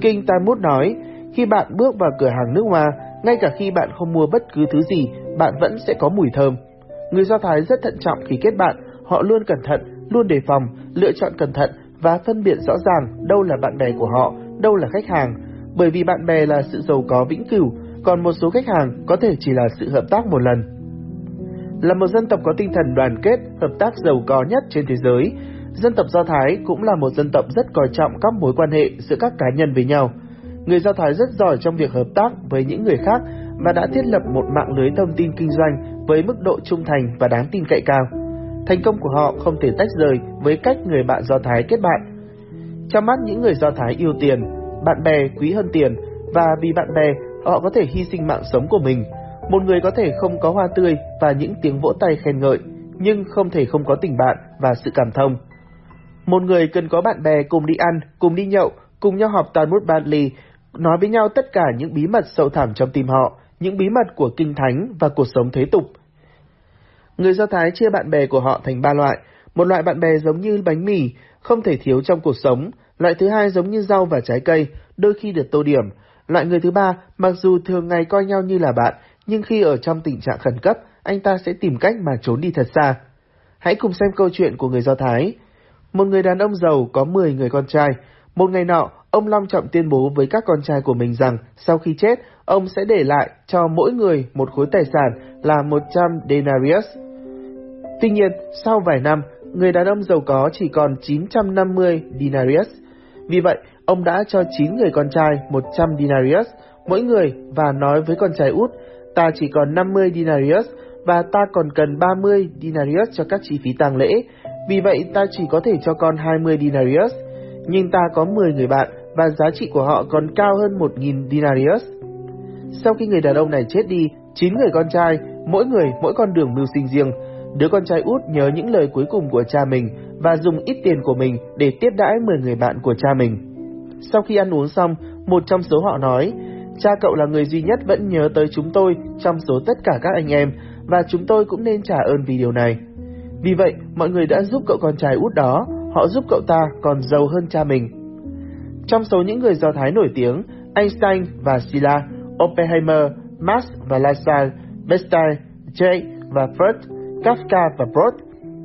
Kinh Talmud nói, khi bạn bước vào cửa hàng nước hoa, ngay cả khi bạn không mua bất cứ thứ gì, bạn vẫn sẽ có mùi thơm. Người Do Thái rất thận trọng khi kết bạn, họ luôn cẩn thận, luôn đề phòng, lựa chọn cẩn thận và phân biệt rõ ràng đâu là bạn bè của họ, đâu là khách hàng, bởi vì bạn bè là sự giàu có vĩnh cửu, còn một số khách hàng có thể chỉ là sự hợp tác một lần. Là một dân tộc có tinh thần đoàn kết, hợp tác giàu có nhất trên thế giới, dân tộc Do Thái cũng là một dân tộc rất coi trọng các mối quan hệ giữa các cá nhân với nhau. Người Do Thái rất giỏi trong việc hợp tác với những người khác và đã thiết lập một mạng lưới thông tin kinh doanh với mức độ trung thành và đáng tin cậy cao. Thành công của họ không thể tách rời với cách người bạn Do Thái kết bạn. Trong mắt những người Do Thái yêu tiền, bạn bè quý hơn tiền và vì bạn bè họ có thể hy sinh mạng sống của mình. Một người có thể không có hoa tươi và những tiếng vỗ tay khen ngợi, nhưng không thể không có tình bạn và sự cảm thông. Một người cần có bạn bè cùng đi ăn, cùng đi nhậu, cùng nhau học Talmud Bradley nói với nhau tất cả những bí mật sâu thẳm trong tim họ, những bí mật của kinh thánh và cuộc sống thế tục. Người Do Thái chia bạn bè của họ thành ba loại. Một loại bạn bè giống như bánh mì, không thể thiếu trong cuộc sống. Loại thứ hai giống như rau và trái cây, đôi khi được tô điểm. Loại người thứ ba, mặc dù thường ngày coi nhau như là bạn, nhưng khi ở trong tình trạng khẩn cấp, anh ta sẽ tìm cách mà trốn đi thật xa. Hãy cùng xem câu chuyện của người Do Thái. một người đàn ông giàu có 10 người con trai. Một ngày nọ, ông long trọng tuyên bố với các con trai của mình rằng sau khi chết, ông sẽ để lại cho mỗi người một khối tài sản là 100 denarius. Tuy nhiên, sau vài năm, người đàn ông giàu có chỉ còn 950 denarius. Vì vậy, ông đã cho 9 người con trai 100 denarius mỗi người và nói với con trai út, ta chỉ còn 50 denarius và ta còn cần 30 denarius cho các chi phí tang lễ, vì vậy ta chỉ có thể cho con 20 denarius, nhưng ta có 10 người bạn và giá trị của họ còn cao hơn 1.000 dinarius. Sau khi người đàn ông này chết đi, 9 người con trai, mỗi người mỗi con đường mưu sinh riêng, đứa con trai út nhớ những lời cuối cùng của cha mình và dùng ít tiền của mình để tiếp đãi 10 người bạn của cha mình. Sau khi ăn uống xong, một trong số họ nói, cha cậu là người duy nhất vẫn nhớ tới chúng tôi trong số tất cả các anh em và chúng tôi cũng nên trả ơn vì điều này. Vì vậy, mọi người đã giúp cậu con trai út đó, họ giúp cậu ta còn giàu hơn cha mình. Trong số những người Do Thái nổi tiếng, Einstein và Sila, Oppenheimer, Marx và Lassalle, Bernstein, Jay và Freud, Kafka và Brod,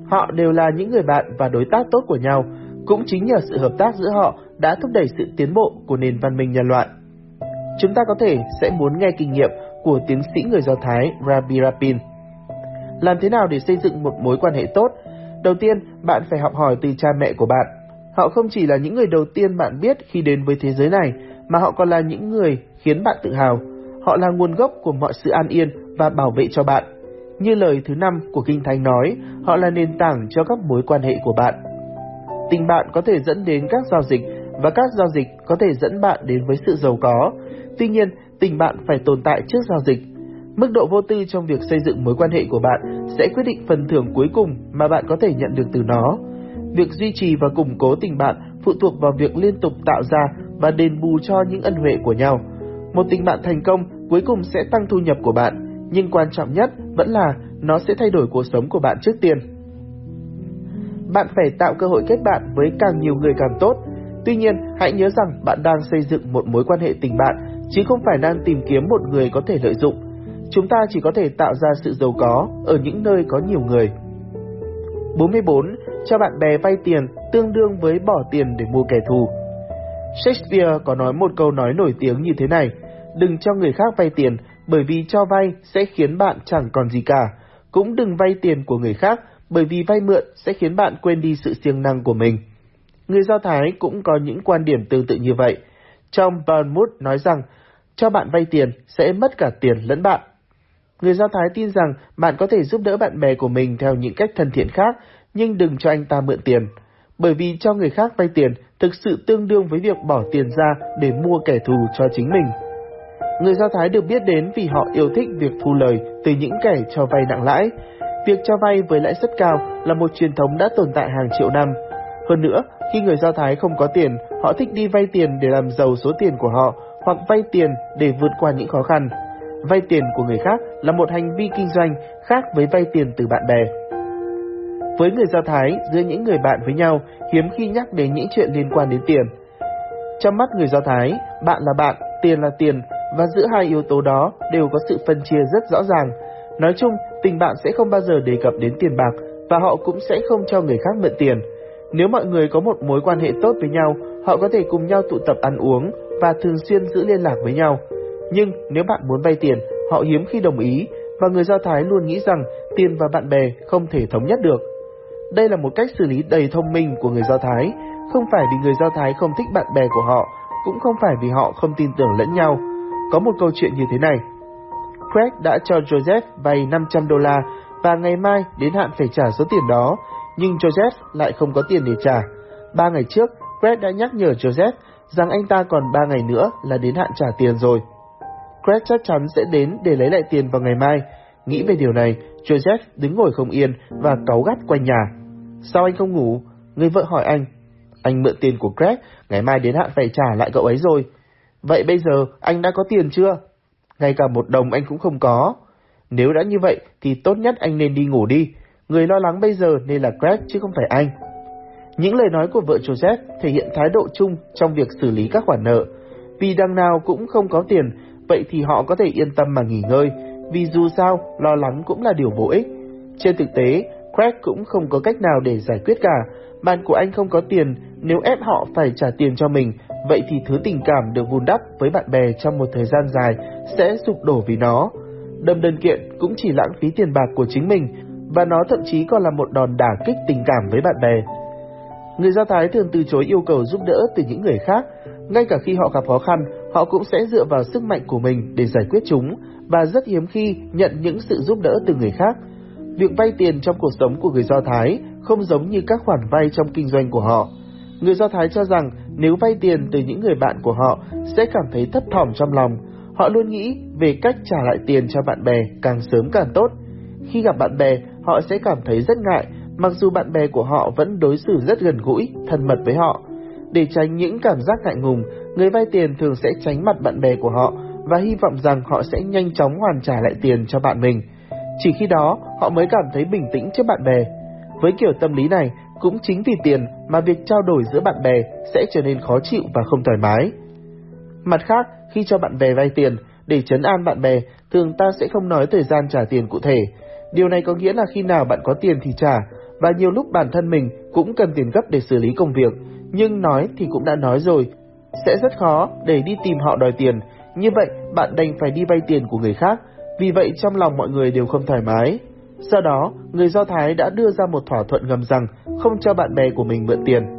họ đều là những người bạn và đối tác tốt của nhau. Cũng chính nhờ sự hợp tác giữa họ đã thúc đẩy sự tiến bộ của nền văn minh nhân loại. Chúng ta có thể sẽ muốn nghe kinh nghiệm của tiến sĩ người Do Thái Rabbi Rapin. Làm thế nào để xây dựng một mối quan hệ tốt? Đầu tiên, bạn phải học hỏi từ cha mẹ của bạn. Họ không chỉ là những người đầu tiên bạn biết khi đến với thế giới này, mà họ còn là những người khiến bạn tự hào. Họ là nguồn gốc của mọi sự an yên và bảo vệ cho bạn. Như lời thứ năm của Kinh Thánh nói, họ là nền tảng cho các mối quan hệ của bạn. Tình bạn có thể dẫn đến các giao dịch và các giao dịch có thể dẫn bạn đến với sự giàu có. Tuy nhiên, tình bạn phải tồn tại trước giao dịch. Mức độ vô tư trong việc xây dựng mối quan hệ của bạn sẽ quyết định phần thưởng cuối cùng mà bạn có thể nhận được từ nó. Việc duy trì và củng cố tình bạn phụ thuộc vào việc liên tục tạo ra và đền bù cho những ân huệ của nhau. Một tình bạn thành công cuối cùng sẽ tăng thu nhập của bạn, nhưng quan trọng nhất vẫn là nó sẽ thay đổi cuộc sống của bạn trước tiên. Bạn phải tạo cơ hội kết bạn với càng nhiều người càng tốt. Tuy nhiên, hãy nhớ rằng bạn đang xây dựng một mối quan hệ tình bạn, chứ không phải đang tìm kiếm một người có thể lợi dụng. Chúng ta chỉ có thể tạo ra sự giàu có ở những nơi có nhiều người. 44. Cho bạn bè vay tiền tương đương với bỏ tiền để mua kẻ thù. Shakespeare có nói một câu nói nổi tiếng như thế này, đừng cho người khác vay tiền bởi vì cho vay sẽ khiến bạn chẳng còn gì cả. Cũng đừng vay tiền của người khác bởi vì vay mượn sẽ khiến bạn quên đi sự siêng năng của mình. Người Do Thái cũng có những quan điểm tương tự như vậy. Trong Barnwood nói rằng, cho bạn vay tiền sẽ mất cả tiền lẫn bạn. Người Do Thái tin rằng bạn có thể giúp đỡ bạn bè của mình theo những cách thân thiện khác, nhưng đừng cho anh ta mượn tiền. Bởi vì cho người khác vay tiền thực sự tương đương với việc bỏ tiền ra để mua kẻ thù cho chính mình. Người Do Thái được biết đến vì họ yêu thích việc thu lời từ những kẻ cho vay nặng lãi. Việc cho vay với lãi suất cao là một truyền thống đã tồn tại hàng triệu năm. Hơn nữa, khi người Do Thái không có tiền, họ thích đi vay tiền để làm giàu số tiền của họ hoặc vay tiền để vượt qua những khó khăn. Vay tiền của người khác là một hành vi kinh doanh khác với vay tiền từ bạn bè. Với người Do Thái, giữa những người bạn với nhau, hiếm khi nhắc đến những chuyện liên quan đến tiền. Trong mắt người Do Thái, bạn là bạn, tiền là tiền, và giữa hai yếu tố đó đều có sự phân chia rất rõ ràng. Nói chung, tình bạn sẽ không bao giờ đề cập đến tiền bạc, và họ cũng sẽ không cho người khác mượn tiền. Nếu mọi người có một mối quan hệ tốt với nhau, họ có thể cùng nhau tụ tập ăn uống và thường xuyên giữ liên lạc với nhau. Nhưng nếu bạn muốn vay tiền, họ hiếm khi đồng ý, và người Do Thái luôn nghĩ rằng tiền và bạn bè không thể thống nhất được. Đây là một cách xử lý đầy thông minh của người Do Thái, không phải vì người Do Thái không thích bạn bè của họ, cũng không phải vì họ không tin tưởng lẫn nhau. Có một câu chuyện như thế này. Craig đã cho Joseph vay 500 đô la và ngày mai đến hạn phải trả số tiền đó, nhưng Joseph lại không có tiền để trả. Ba ngày trước, Craig đã nhắc nhở Joseph rằng anh ta còn ba ngày nữa là đến hạn trả tiền rồi. Craig chắc chắn sẽ đến để lấy lại tiền vào ngày mai. Nghĩ về điều này, Joseph đứng ngồi không yên và cáu gắt quanh nhà. Sao anh không ngủ? Người vợ hỏi anh. Anh mượn tiền của Greg ngày mai đến hạn phải trả lại cậu ấy rồi. Vậy bây giờ anh đã có tiền chưa? Ngay cả một đồng anh cũng không có. Nếu đã như vậy thì tốt nhất anh nên đi ngủ đi. Người lo lắng bây giờ nên là Greg chứ không phải anh. Những lời nói của vợ Joseph thể hiện thái độ chung trong việc xử lý các khoản nợ. Vì đằng nào cũng không có tiền, vậy thì họ có thể yên tâm mà nghỉ ngơi, vì dù sao, lo lắng cũng là điều vô ích. Trên thực tế, Craig cũng không có cách nào để giải quyết cả, bạn của anh không có tiền, nếu ép họ phải trả tiền cho mình, vậy thì thứ tình cảm được vun đắp với bạn bè trong một thời gian dài sẽ sụp đổ vì nó. Đâm đơn kiện cũng chỉ lãng phí tiền bạc của chính mình, và nó thậm chí còn là một đòn đả kích tình cảm với bạn bè. Người Do Thái thường từ chối yêu cầu giúp đỡ từ những người khác, ngay cả khi họ gặp khó khăn, họ cũng sẽ dựa vào sức mạnh của mình để giải quyết chúng và rất hiếm khi nhận những sự giúp đỡ từ người khác. Việc vay tiền trong cuộc sống của người Do Thái không giống như các khoản vay trong kinh doanh của họ. Người Do Thái cho rằng nếu vay tiền từ những người bạn của họ sẽ cảm thấy thấp thỏm trong lòng. Họ luôn nghĩ về cách trả lại tiền cho bạn bè càng sớm càng tốt. Khi gặp bạn bè, họ sẽ cảm thấy rất ngại, mặc dù bạn bè của họ vẫn đối xử rất gần gũi, thân mật với họ. Để tránh những cảm giác ngại ngùng, người vay tiền thường sẽ tránh mặt bạn bè của họ và hy vọng rằng họ sẽ nhanh chóng hoàn trả lại tiền cho bạn mình. Chỉ khi đó, họ mới cảm thấy bình tĩnh trước bạn bè. Với kiểu tâm lý này, cũng chính vì tiền mà việc trao đổi giữa bạn bè sẽ trở nên khó chịu và không thoải mái. Mặt khác, khi cho bạn bè vay tiền, để chấn an bạn bè, thường ta sẽ không nói thời gian trả tiền cụ thể. Điều này có nghĩa là khi nào bạn có tiền thì trả, và nhiều lúc bản thân mình cũng cần tiền gấp để xử lý công việc, nhưng nói thì cũng đã nói rồi, sẽ rất khó để đi tìm họ đòi tiền, như vậy bạn đành phải đi vay tiền của người khác, vì vậy trong lòng mọi người đều không thoải mái. Sau đó, người Do Thái đã đưa ra một thỏa thuận ngầm rằng không cho bạn bè của mình mượn tiền.